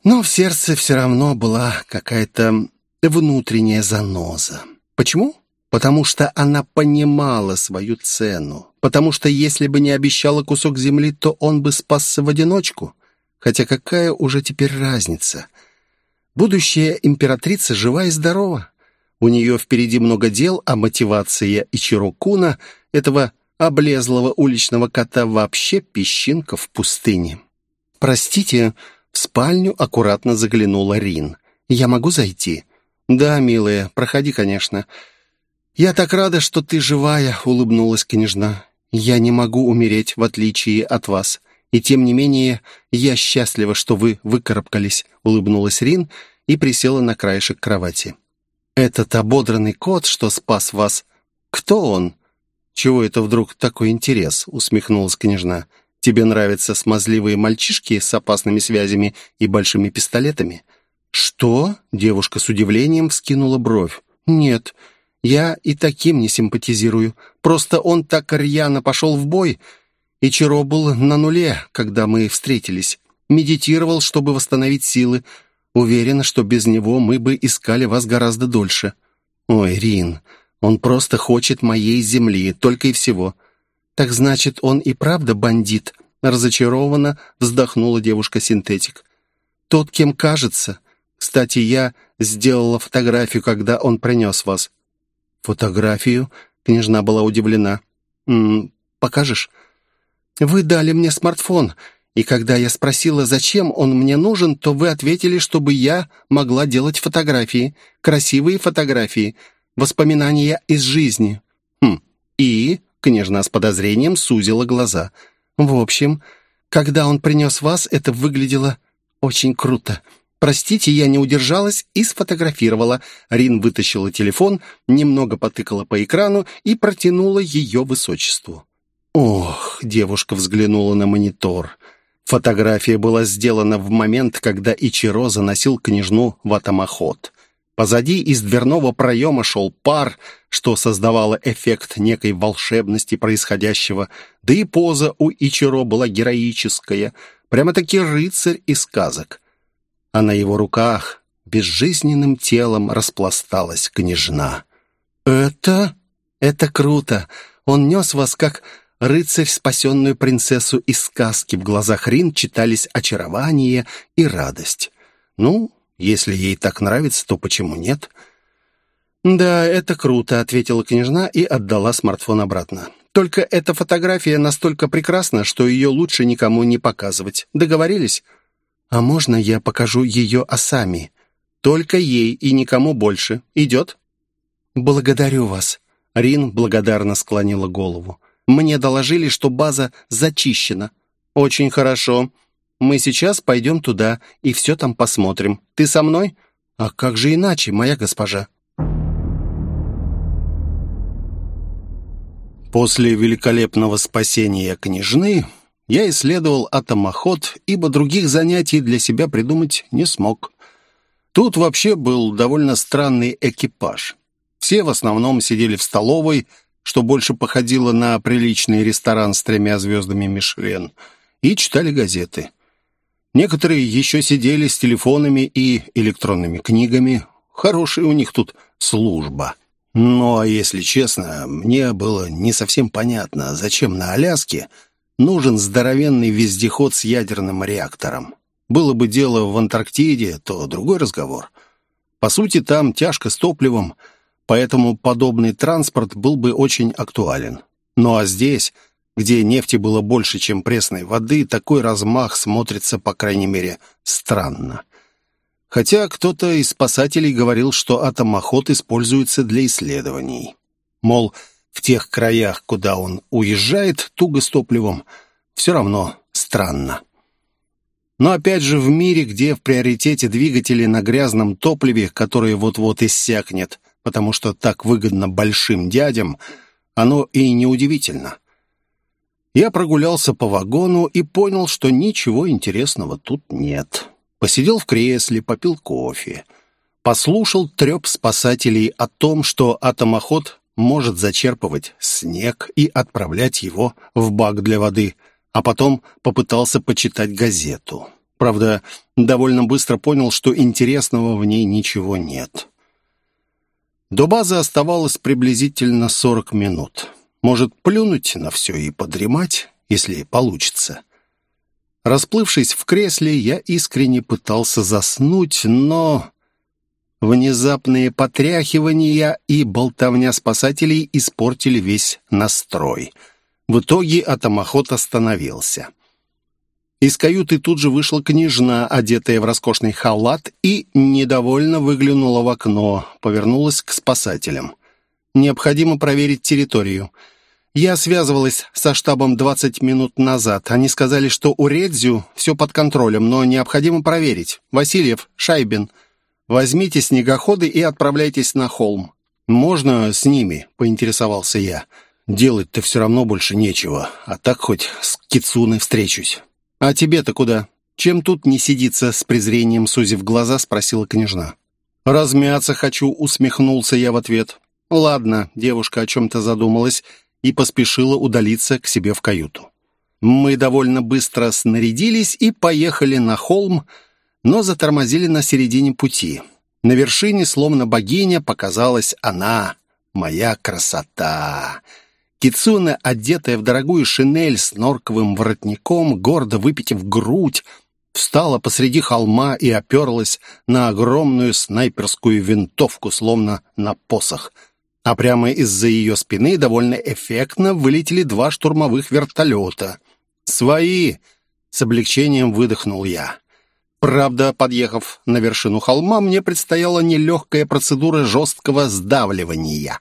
Но в сердце все равно была какая-то внутренняя заноза. Почему? Потому что она понимала свою цену, потому что если бы не обещала кусок земли, то он бы спасся в одиночку. Хотя какая уже теперь разница? Будущая императрица жива и здорова. У нее впереди много дел, а мотивация Ичирокуна, этого облезлого уличного кота, вообще песчинка в пустыне. «Простите», — в спальню аккуратно заглянула Рин. «Я могу зайти?» «Да, милая, проходи, конечно». «Я так рада, что ты живая», — улыбнулась княжна. «Я не могу умереть, в отличие от вас. И тем не менее, я счастлива, что вы выкарабкались», — улыбнулась Рин и присела на краешек кровати. «Этот ободранный кот, что спас вас, кто он?» «Чего это вдруг такой интерес?» — усмехнулась княжна. «Тебе нравятся смазливые мальчишки с опасными связями и большими пистолетами?» «Что?» — девушка с удивлением вскинула бровь. «Нет, я и таким не симпатизирую. Просто он так рьяно пошел в бой, и Чиро был на нуле, когда мы встретились. Медитировал, чтобы восстановить силы. Уверена, что без него мы бы искали вас гораздо дольше. Ой, Рин, он просто хочет моей земли, только и всего. Так значит, он и правда бандит? Разочарованно вздохнула девушка-синтетик. Тот, кем кажется. Кстати, я сделала фотографию, когда он принес вас. «Фотографию?» Княжна была удивлена. «М -м, «Покажешь?» «Вы дали мне смартфон, и когда я спросила, зачем он мне нужен, то вы ответили, чтобы я могла делать фотографии, красивые фотографии, воспоминания из жизни». «Хм, и?» — княжна с подозрением сузила глаза. «В общем, когда он принес вас, это выглядело очень круто. «Простите, я не удержалась и сфотографировала». Рин вытащила телефон, немного потыкала по экрану и протянула ее высочеству. «Ох!» — девушка взглянула на монитор. Фотография была сделана в момент, когда Ичиро заносил княжну в атомоход. Позади из дверного проема шел пар, что создавало эффект некой волшебности происходящего, да и поза у Ичиро была героическая, прямо-таки рыцарь из сказок а на его руках безжизненным телом распласталась княжна. «Это... это круто! Он нес вас, как рыцарь, спасенную принцессу из сказки. В глазах Рин читались очарование и радость. Ну, если ей так нравится, то почему нет?» «Да, это круто», — ответила княжна и отдала смартфон обратно. «Только эта фотография настолько прекрасна, что ее лучше никому не показывать. Договорились?» «А можно я покажу ее Асами? Только ей и никому больше. Идет?» «Благодарю вас». Рин благодарно склонила голову. Мне доложили, что база зачищена». «Очень хорошо. Мы сейчас пойдем туда и все там посмотрим. Ты со мной?» «А как же иначе, моя госпожа?» После великолепного спасения княжны я исследовал атомоход, ибо других занятий для себя придумать не смог. Тут вообще был довольно странный экипаж. Все в основном сидели в столовой, что больше походило на приличный ресторан с тремя звездами Мишлен, и читали газеты. Некоторые еще сидели с телефонами и электронными книгами. Хорошая у них тут служба. Ну, а если честно, мне было не совсем понятно, зачем на Аляске нужен здоровенный вездеход с ядерным реактором. Было бы дело в Антарктиде, то другой разговор. По сути, там тяжко с топливом, поэтому подобный транспорт был бы очень актуален. Ну а здесь, где нефти было больше, чем пресной воды, такой размах смотрится, по крайней мере, странно. Хотя кто-то из спасателей говорил, что атомоход используется для исследований. Мол, в тех краях, куда он уезжает туго с топливом, все равно странно. Но опять же в мире, где в приоритете двигатели на грязном топливе, которое вот-вот иссякнет, потому что так выгодно большим дядям, оно и неудивительно. Я прогулялся по вагону и понял, что ничего интересного тут нет. Посидел в кресле, попил кофе. Послушал треп спасателей о том, что атомоход может зачерпывать снег и отправлять его в бак для воды, а потом попытался почитать газету. Правда, довольно быстро понял, что интересного в ней ничего нет. До базы оставалось приблизительно 40 минут. Может, плюнуть на все и подремать, если получится. Расплывшись в кресле, я искренне пытался заснуть, но... Внезапные потряхивания и болтовня спасателей испортили весь настрой. В итоге атомоход остановился. Из каюты тут же вышла княжна, одетая в роскошный халат, и недовольно выглянула в окно, повернулась к спасателям. «Необходимо проверить территорию. Я связывалась со штабом 20 минут назад. Они сказали, что у Редзю все под контролем, но необходимо проверить. Васильев, Шайбин, возьмите снегоходы и отправляйтесь на холм. «Можно с ними?» — поинтересовался я. «Делать-то все равно больше нечего, а так хоть с Кицуной встречусь». «А тебе-то куда? Чем тут не сидится?» — с презрением сузив глаза, спросила княжна. «Размяться хочу», — усмехнулся я в ответ. «Ладно», — девушка о чем-то задумалась и поспешила удалиться к себе в каюту. Мы довольно быстро снарядились и поехали на холм, но затормозили на середине пути. На вершине, словно богиня, показалась она, моя красота. Кицуна, одетая в дорогую шинель с норковым воротником, гордо выпитив грудь, встала посреди холма и оперлась на огромную снайперскую винтовку, словно на посох — а прямо из-за ее спины довольно эффектно вылетели два штурмовых вертолета. «Свои!» — с облегчением выдохнул я. Правда, подъехав на вершину холма, мне предстояла нелегкая процедура жесткого сдавливания.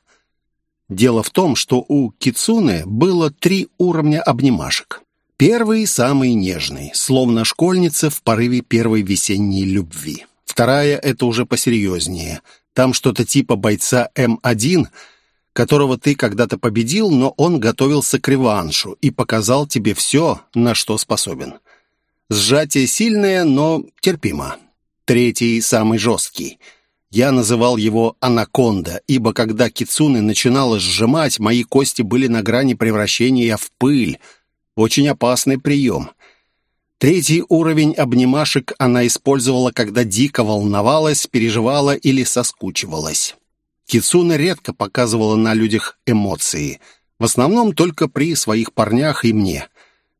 Дело в том, что у Кицуны было три уровня обнимашек. Первый — самый нежный, словно школьница в порыве первой весенней любви. Вторая — это уже посерьезнее — там что-то типа бойца М1, которого ты когда-то победил, но он готовился к реваншу и показал тебе все, на что способен. Сжатие сильное, но терпимо. Третий, самый жесткий. Я называл его «анаконда», ибо когда кицуны начинала сжимать, мои кости были на грани превращения в пыль. Очень опасный прием — Третий уровень обнимашек она использовала, когда дико волновалась, переживала или соскучивалась. Кицуна редко показывала на людях эмоции, в основном только при своих парнях и мне.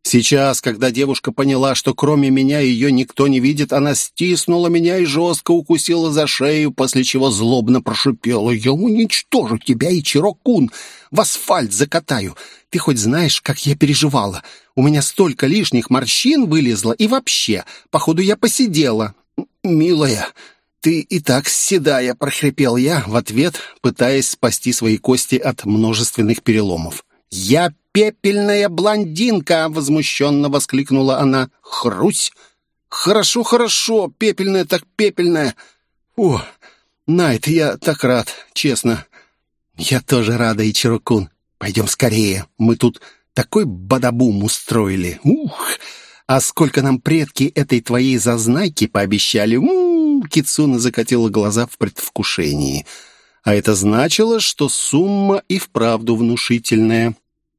Сейчас, когда девушка поняла, что кроме меня ее никто не видит, она стиснула меня и жестко укусила за шею, после чего злобно прошипела. «Я уничтожу тебя, Ичирокун! В асфальт закатаю! Ты хоть знаешь, как я переживала? У меня столько лишних морщин вылезло, и вообще, походу, я посидела. Милая, ты и так седая!» — прохрипел я в ответ, пытаясь спасти свои кости от множественных переломов. «Я пепельная блондинка!» — возмущенно воскликнула она. «Хрусь! Хорошо, хорошо, пепельная так пепельная! О, Найт, я так рад, честно!» «Я тоже рада, Ичирокун. Пойдем скорее, мы тут такой бадабум устроили. Ух! А сколько нам предки этой твоей зазнайки пообещали? М-м-м!» Кицуна закатила глаза в предвкушении. А это значило, что сумма и вправду внушительная.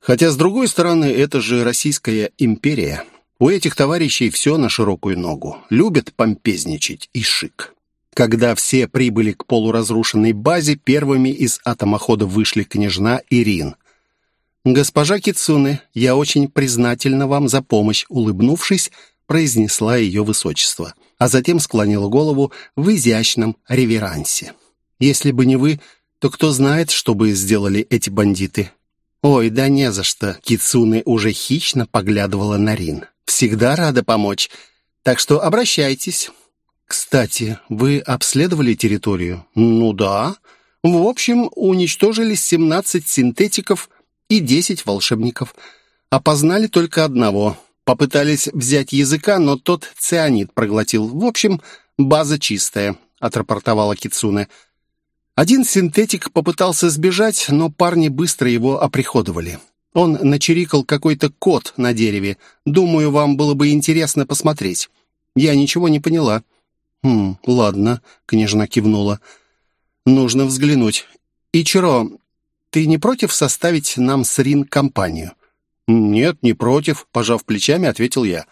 Хотя, с другой стороны, это же Российская империя. У этих товарищей все на широкую ногу. Любят помпезничать и шик. Когда все прибыли к полуразрушенной базе, первыми из атомохода вышли княжна Ирин. «Госпожа Кицуне, я очень признательна вам за помощь», улыбнувшись, произнесла ее высочество, а затем склонила голову в изящном реверансе. «Если бы не вы, то кто знает, что бы сделали эти бандиты?» «Ой, да не за что!» Кицуне уже хищно поглядывала на Рин. «Всегда рада помочь, так что обращайтесь». «Кстати, вы обследовали территорию?» «Ну да. В общем, уничтожили 17 синтетиков и десять волшебников. Опознали только одного. Попытались взять языка, но тот цианид проглотил. В общем, база чистая», — отрапортовала Кицуне. Один синтетик попытался сбежать, но парни быстро его оприходовали. Он начерикал какой-то код на дереве. Думаю, вам было бы интересно посмотреть. Я ничего не поняла. «Хм, ладно», — княжна кивнула. «Нужно взглянуть. Ичиро, ты не против составить нам с Рин компанию?» «Нет, не против», — пожав плечами, ответил я.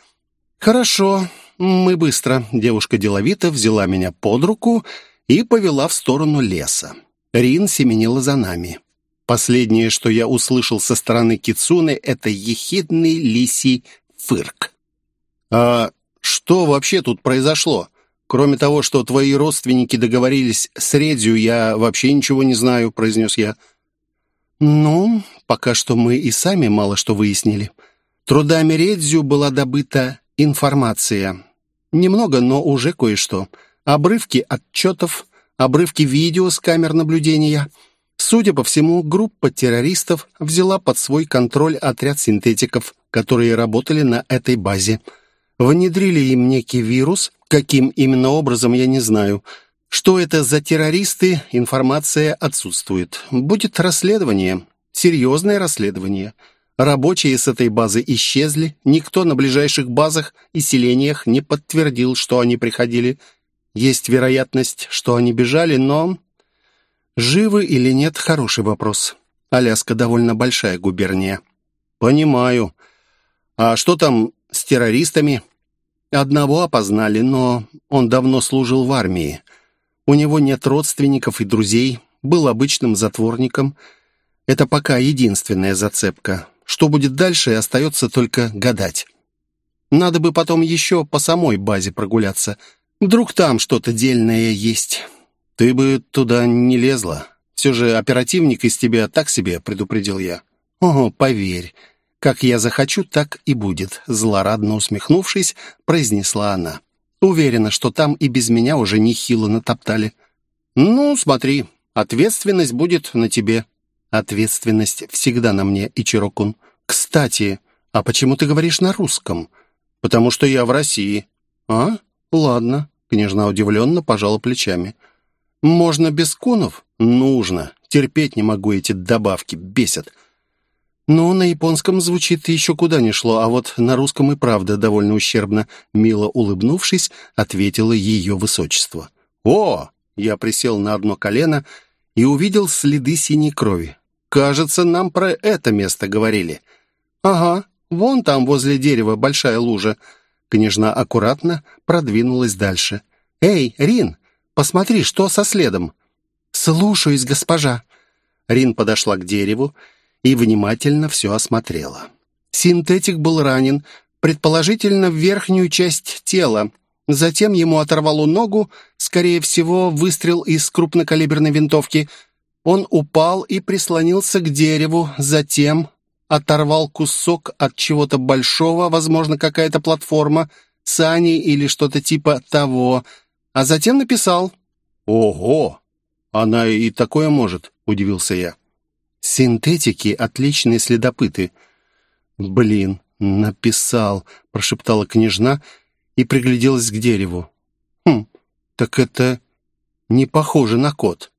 «Хорошо, мы быстро». Девушка деловито взяла меня под руку и повела в сторону леса. Рин семенила за нами. Последнее, что я услышал со стороны Кицуны, это ехидный лисий фырк. «А что вообще тут произошло? Кроме того, что твои родственники договорились с Редзю, я вообще ничего не знаю», — произнес я. «Ну, пока что мы и сами мало что выяснили. Трудами Редзю была добыта информация. Немного, но уже кое-что. Обрывки отчетов, обрывки видео с камер наблюдения. Судя по всему, группа террористов взяла под свой контроль отряд синтетиков, которые работали на этой базе. Внедрили им некий вирус, каким именно образом я не знаю — что это за террористы, информация отсутствует. Будет расследование, серьезное расследование. Рабочие с этой базы исчезли, никто на ближайших базах и селениях не подтвердил, что они приходили. Есть вероятность, что они бежали, но... Живы или нет – хороший вопрос. Аляска довольно большая губерния. Понимаю. А что там с террористами? Одного опознали, но он давно служил в армии. У него нет родственников и друзей, был обычным затворником. Это пока единственная зацепка. Что будет дальше, остается только гадать. Надо бы потом еще по самой базе прогуляться. Вдруг там что-то дельное есть. Ты бы туда не лезла. Все же оперативник из тебя так себе, предупредил я. О, поверь, как я захочу, так и будет, злорадно усмехнувшись, произнесла она. Уверена, что там и без меня уже нехило натоптали. Ну, смотри, ответственность будет на тебе. Ответственность всегда на мне, Ичирокун. Кстати, а почему ты говоришь на русском? Потому что я в России. А? Ладно. Княжна удивленно пожала плечами. Можно без кунов? Нужно. Терпеть не могу эти добавки, бесят. «Ну, на японском звучит еще куда ни шло, а вот на русском и правда довольно ущербно», мило улыбнувшись, ответило ее высочество. «О!» — я присел на одно колено и увидел следы синей крови. «Кажется, нам про это место говорили». «Ага, вон там возле дерева большая лужа». Княжна аккуратно продвинулась дальше. «Эй, Рин, посмотри, что со следом». «Слушаюсь, госпожа». Рин подошла к дереву и внимательно все осмотрела. Синтетик был ранен, предположительно, в верхнюю часть тела. Затем ему оторвало ногу, скорее всего, выстрел из крупнокалиберной винтовки. Он упал и прислонился к дереву, затем оторвал кусок от чего-то большого, возможно, какая-то платформа, сани или что-то типа того, а затем написал. «Ого! Она и такое может», — удивился я. Синтетики — отличные следопыты. «Блин, написал», — прошептала княжна и пригляделась к дереву. «Хм, так это не похоже на код».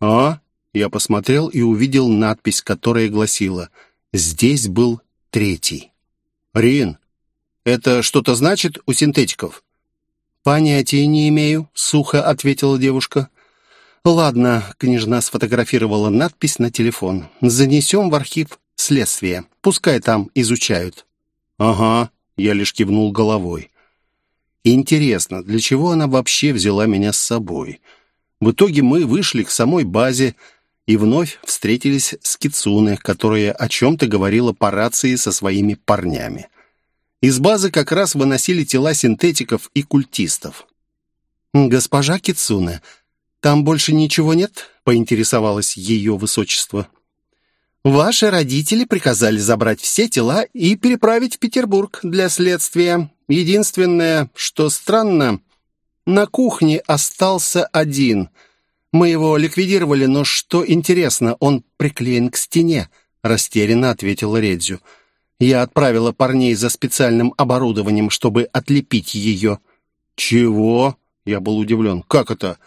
«А?» — я посмотрел и увидел надпись, которая гласила «Здесь был третий». «Рин, это что-то значит у синтетиков?» «Понятия не имею», — сухо ответила девушка. «Ладно», — княжна сфотографировала надпись на телефон. «Занесем в архив следствия. Пускай там изучают». «Ага», — я лишь кивнул головой. «Интересно, для чего она вообще взяла меня с собой?» В итоге мы вышли к самой базе и вновь встретились с Кицуне, которая о чем-то говорила по рации со своими парнями. Из базы как раз выносили тела синтетиков и культистов. «Госпожа Кицуне, там больше ничего нет?» — поинтересовалось ее высочество. «Ваши родители приказали забрать все тела и переправить в Петербург для следствия. Единственное, что странно, на кухне остался один. Мы его ликвидировали, но что интересно, он приклеен к стене», — растерянно ответила Редзю. Я отправила парней за специальным оборудованием, чтобы отлепить ее». «Чего?» — я был удивлен. «Как это?»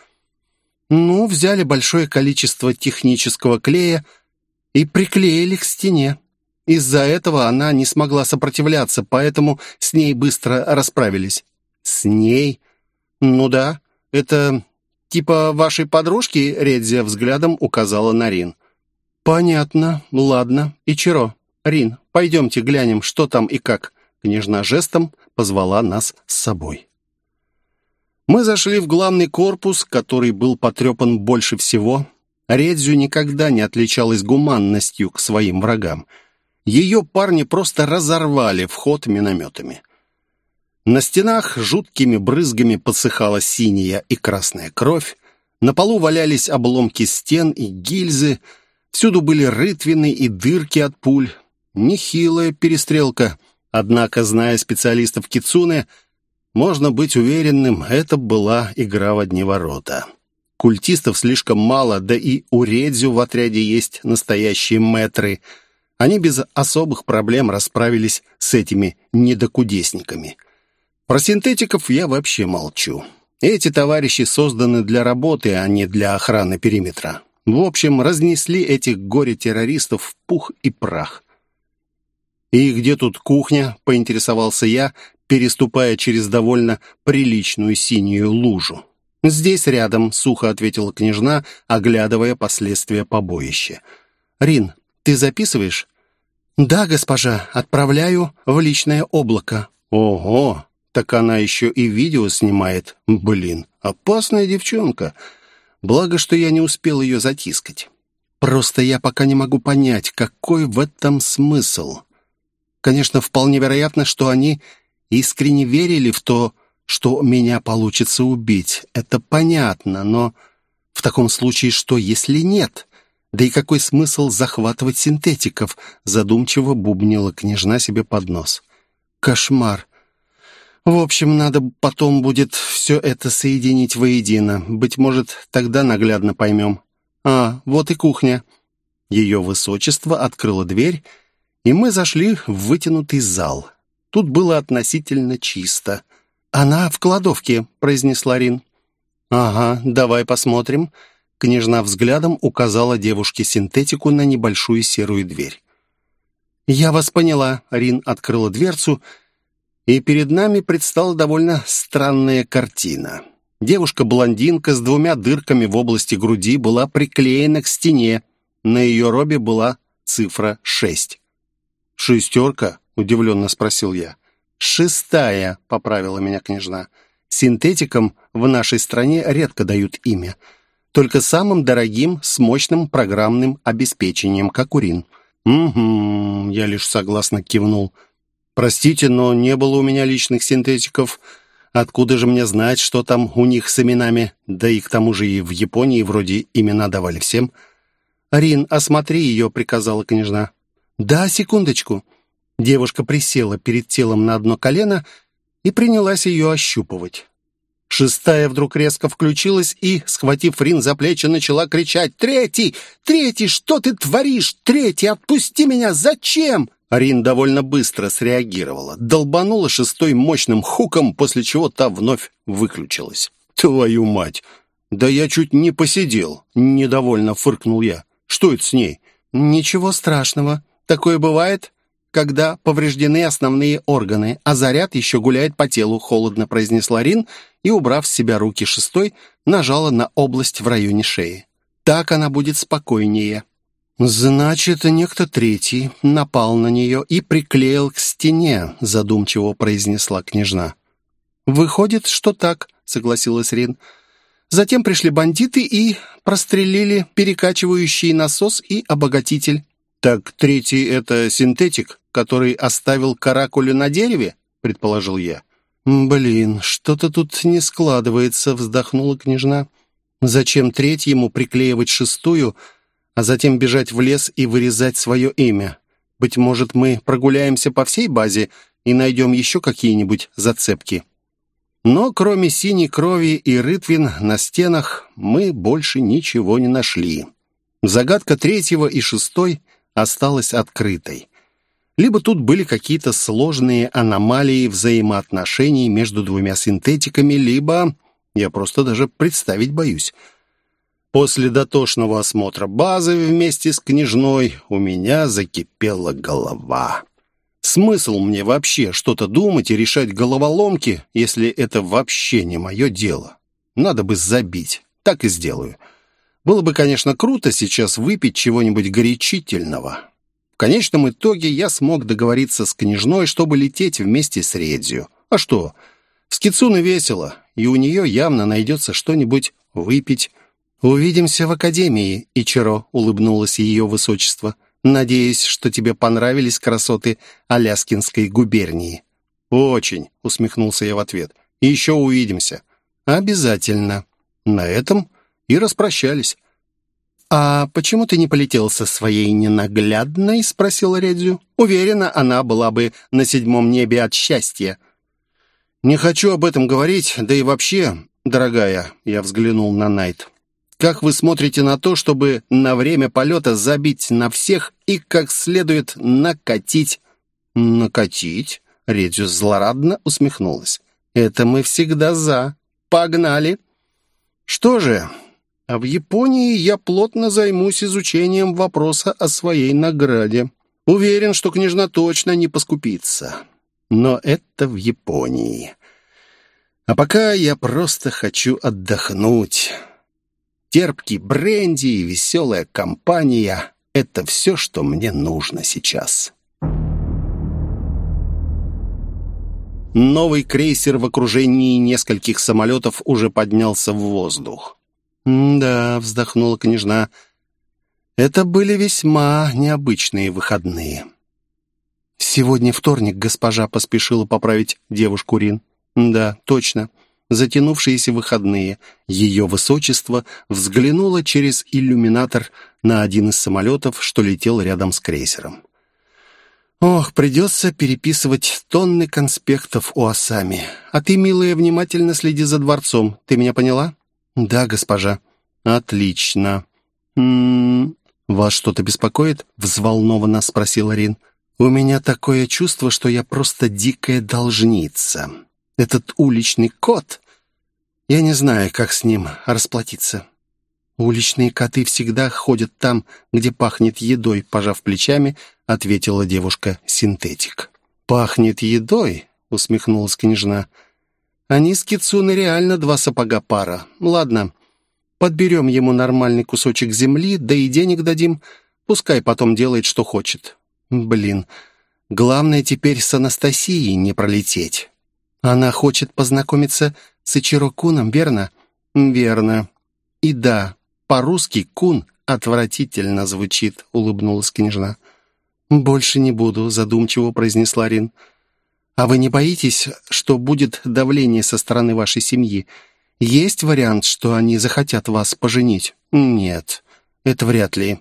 «Ну, взяли большое количество технического клея и приклеили к стене. Из-за этого она не смогла сопротивляться, поэтому с ней быстро расправились». «С ней?» «Ну да, это типа вашей подружки?» Редзия взглядом указала на Рин. «Понятно, ладно. И Чиро, Рин, пойдемте глянем, что там и как». Княжна жестом позвала нас с собой. Мы зашли в главный корпус, который был потрепан больше всего. Редзю никогда не отличалась гуманностью к своим врагам. Ее парни просто разорвали вход минометами. На стенах жуткими брызгами посыхала синяя и красная кровь, на полу валялись обломки стен и гильзы, всюду были рытвины и дырки от пуль, Нехилая перестрелка. Однако, зная специалистов Кицуне, можно быть уверенным, это была игра в одни ворота. Культистов слишком мало, да и у Редзю в отряде есть настоящие мэтры. Они без особых проблем расправились с этими недокудесниками. Про синтетиков я вообще молчу. Эти товарищи созданы для работы, а не для охраны периметра. В общем, разнесли этих горе-террористов в пух и прах. «И где тут кухня?» — поинтересовался я, переступая через довольно приличную синюю лужу. «Здесь рядом», — сухо ответила княжна, оглядывая последствия побоища. «Рин, ты записываешь?» «Да, госпожа, отправляю в личное облако». «Ого! Так она еще и видео снимает. Блин, опасная девчонка. Благо, что я не успел ее затискать. Просто я пока не могу понять, какой в этом смысл. Конечно, вполне вероятно, что они искренне верили в то, что меня получится убить. Это понятно, но в таком случае что, если нет? Да и какой смысл захватывать синтетиков? Задумчиво бубнила княжна себе под нос. Кошмар. В общем, надо потом будет все это соединить воедино. Быть может, тогда наглядно поймем. А, вот и кухня. Ее высочество открыло дверь и мы зашли в вытянутый зал. Тут было относительно чисто. «Она в кладовке», — произнесла Рин. «Ага, давай посмотрим». Княжна взглядом указала девушке синтетику на небольшую серую дверь. «Я вас поняла», — Рин открыла дверцу, и перед нами предстала довольно странная картина. Девушка-блондинка с двумя дырками в области груди была приклеена к стене. На ее робе была цифра шесть. «Шестерка?» — удивленно спросил я. «Шестая», — поправила меня княжна. «Синтетикам в нашей стране редко дают имя. Только самым дорогим, с мощным программным обеспечением, как урин». «Угу», — я лишь согласно кивнул. «Простите, но не было у меня личных синтетиков. Откуда же мне знать, что там у них с именами? Да и к тому же и в Японии вроде имена давали всем». «Рин, осмотри ее», — приказала княжна. «Да, секундочку». Девушка присела перед телом на одно колено и принялась ее ощупывать. Шестая вдруг резко включилась и, схватив Рин за плечи, начала кричать «Третий! Третий! Что ты творишь? Третий! Отпусти меня! Зачем?» Арин довольно быстро среагировала, долбанула шестой мощным хуком, после чего та вновь выключилась. «Твою мать! Да я чуть не посидел!» — недовольно фыркнул я. «Что это с ней?» «Ничего страшного. Такое бывает, когда повреждены основные органы, а заряд еще гуляет по телу», — холодно произнесла Рин и, убрав с себя руки шестой, нажала на область в районе шеи. «Так она будет спокойнее». «Значит, некто третий напал на нее и приклеил к стене», задумчиво произнесла княжна. «Выходит, что так», — согласилась Рин. «Затем пришли бандиты и прострелили перекачивающий насос и обогатитель». «Так третий — это синтетик, который оставил каракулю на дереве?» — предположил я. «Блин, что-то тут не складывается», — вздохнула княжна. «Зачем третьему приклеивать шестую, — а затем бежать в лес и вырезать свое имя. Быть может, мы прогуляемся по всей базе и найдем еще какие-нибудь зацепки. Но кроме синей крови и рытвин на стенах мы больше ничего не нашли. Загадка третьего и шестой осталась открытой. Либо тут были какие-то сложные аномалии взаимоотношений между двумя синтетиками, либо... Я просто даже представить боюсь — После дотошного осмотра базы вместе с княжной у меня закипела голова. Смысл мне вообще что-то думать и решать головоломки, если это вообще не мое дело? Надо бы забить. Так и сделаю. Было бы, конечно, круто сейчас выпить чего-нибудь горячительного. В конечном итоге я смог договориться с княжной, чтобы лететь вместе с Редзю. А что? С Кицуны весело, и у нее явно найдется что-нибудь выпить. «Увидимся в академии, Ичиро», — улыбнулось ее высочество. «Надеюсь, что тебе понравились красоты Аляскинской губернии». «Очень», — усмехнулся я в ответ. «И еще увидимся». «Обязательно». На этом и распрощались. «А почему ты не полетел со своей ненаглядной?» — спросила Редзю. «Уверена, она была бы на седьмом небе от счастья». «Не хочу об этом говорить, да и вообще, дорогая», — я взглянул на Найт. Как вы смотрите на то, чтобы на время полета забить на всех и как следует накатить?» «Накатить?» — Редзюс злорадно усмехнулась. «Это мы всегда за. Погнали!» «Что же, а в Японии я плотно займусь изучением вопроса о своей награде. Уверен, что княжна точно не поскупится. Но это в Японии. А пока я просто хочу отдохнуть». Терпкий бренди и веселая компания — это все, что мне нужно сейчас. Новый крейсер в окружении нескольких самолетов уже поднялся в воздух. «Да», — вздохнула княжна, — «это были весьма необычные выходные». «Сегодня вторник», — госпожа поспешила поправить девушку Рин. «Да, точно затянувшиеся выходные, ее высочество взглянуло через иллюминатор на один из самолетов, что летел рядом с крейсером. «Ох, придется переписывать тонны конспектов у Асами. А ты, милая, внимательно следи за дворцом. Ты меня поняла?» «Да, госпожа». «Отлично». «М -м -м, «Вас что-то беспокоит?» — взволнованно спросил Рин. «У меня такое чувство, что я просто дикая должница. Этот уличный кот... Я не знаю, как с ним расплатиться. Уличные коты всегда ходят там, где пахнет едой, пожав плечами, ответила девушка-синтетик. «Пахнет едой?» — усмехнулась княжна. «Они с Кицуной реально два сапога пара. Ладно, подберем ему нормальный кусочек земли, да и денег дадим. Пускай потом делает, что хочет. Блин, главное теперь с Анастасией не пролететь». Она хочет познакомиться с Ичиро-куном, верно? Верно. И да, по-русски кун отвратительно звучит, улыбнулась княжна. Больше не буду, задумчиво произнесла Рин. А вы не боитесь, что будет давление со стороны вашей семьи? Есть вариант, что они захотят вас поженить? Нет, это вряд ли.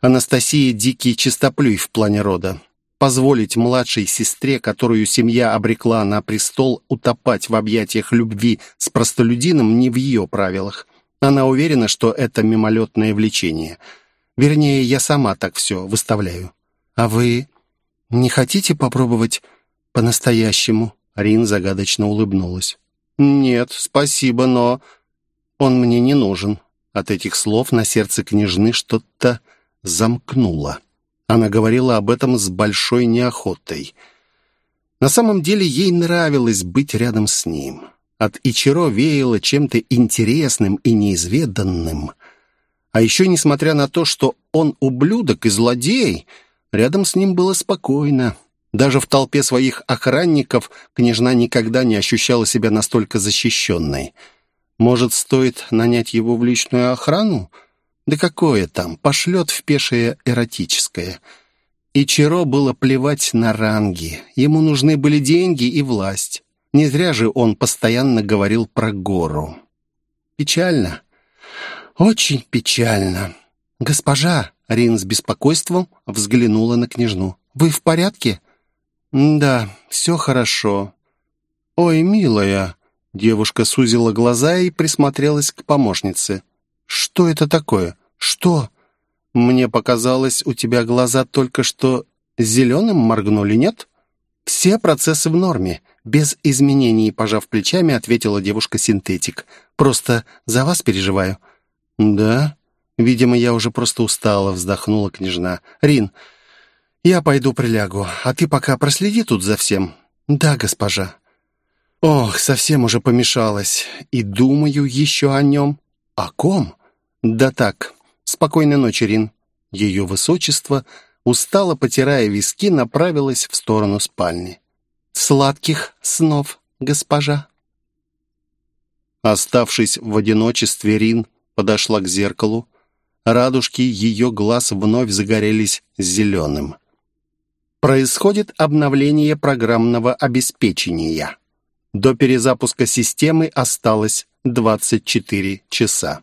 Анастасия дикий чистоплюй в плане рода позволить младшей сестре, которую семья обрекла на престол, утопать в объятиях любви с простолюдином не в ее правилах. Она уверена, что это мимолетное влечение. Вернее, я сама так все выставляю. А вы... «Не хотите попробовать по-настоящему?» Рин загадочно улыбнулась. «Нет, спасибо, но он мне не нужен». От этих слов на сердце княжны что-то замкнуло. Она говорила об этом с большой неохотой. На самом деле ей нравилось быть рядом с ним. От Ичиро веяло чем-то интересным и неизведанным. А еще, несмотря на то, что он ублюдок и злодей, рядом с ним было спокойно. Даже в толпе своих охранников княжна никогда не ощущала себя настолько защищенной. Может, стоит нанять его в личную охрану? Да какое там, пошлет в пешее эротическое. И Чиро было плевать на ранги. Ему нужны были деньги и власть. Не зря же он постоянно говорил про гору. Печально. Очень печально. «Госпожа!» — Рин с беспокойством взглянула на княжну. «Вы в порядке?» «Да, все хорошо». «Ой, милая!» Девушка сузила глаза и присмотрелась к помощнице. «Что это такое? Что?» «Мне показалось, у тебя глаза только что зеленым моргнули, нет?» «Все процессы в норме. Без изменений», — пожав плечами, ответила девушка-синтетик. «Просто за вас переживаю». «Да?» «Видимо, я уже просто устала», — вздохнула княжна. «Рин, я пойду прилягу, а ты пока проследи тут за всем». «Да, госпожа». «Ох, совсем уже помешалась. И думаю еще о нем». «О ком?» «Да так. Спокойной ночи, Рин». Ее высочество, устало потирая виски, направилась в сторону спальни. «Сладких снов, госпожа». Оставшись в одиночестве, Рин подошла к зеркалу. Радужки ее глаз вновь загорелись зеленым. Происходит обновление программного обеспечения. До перезапуска системы осталось 24 часа.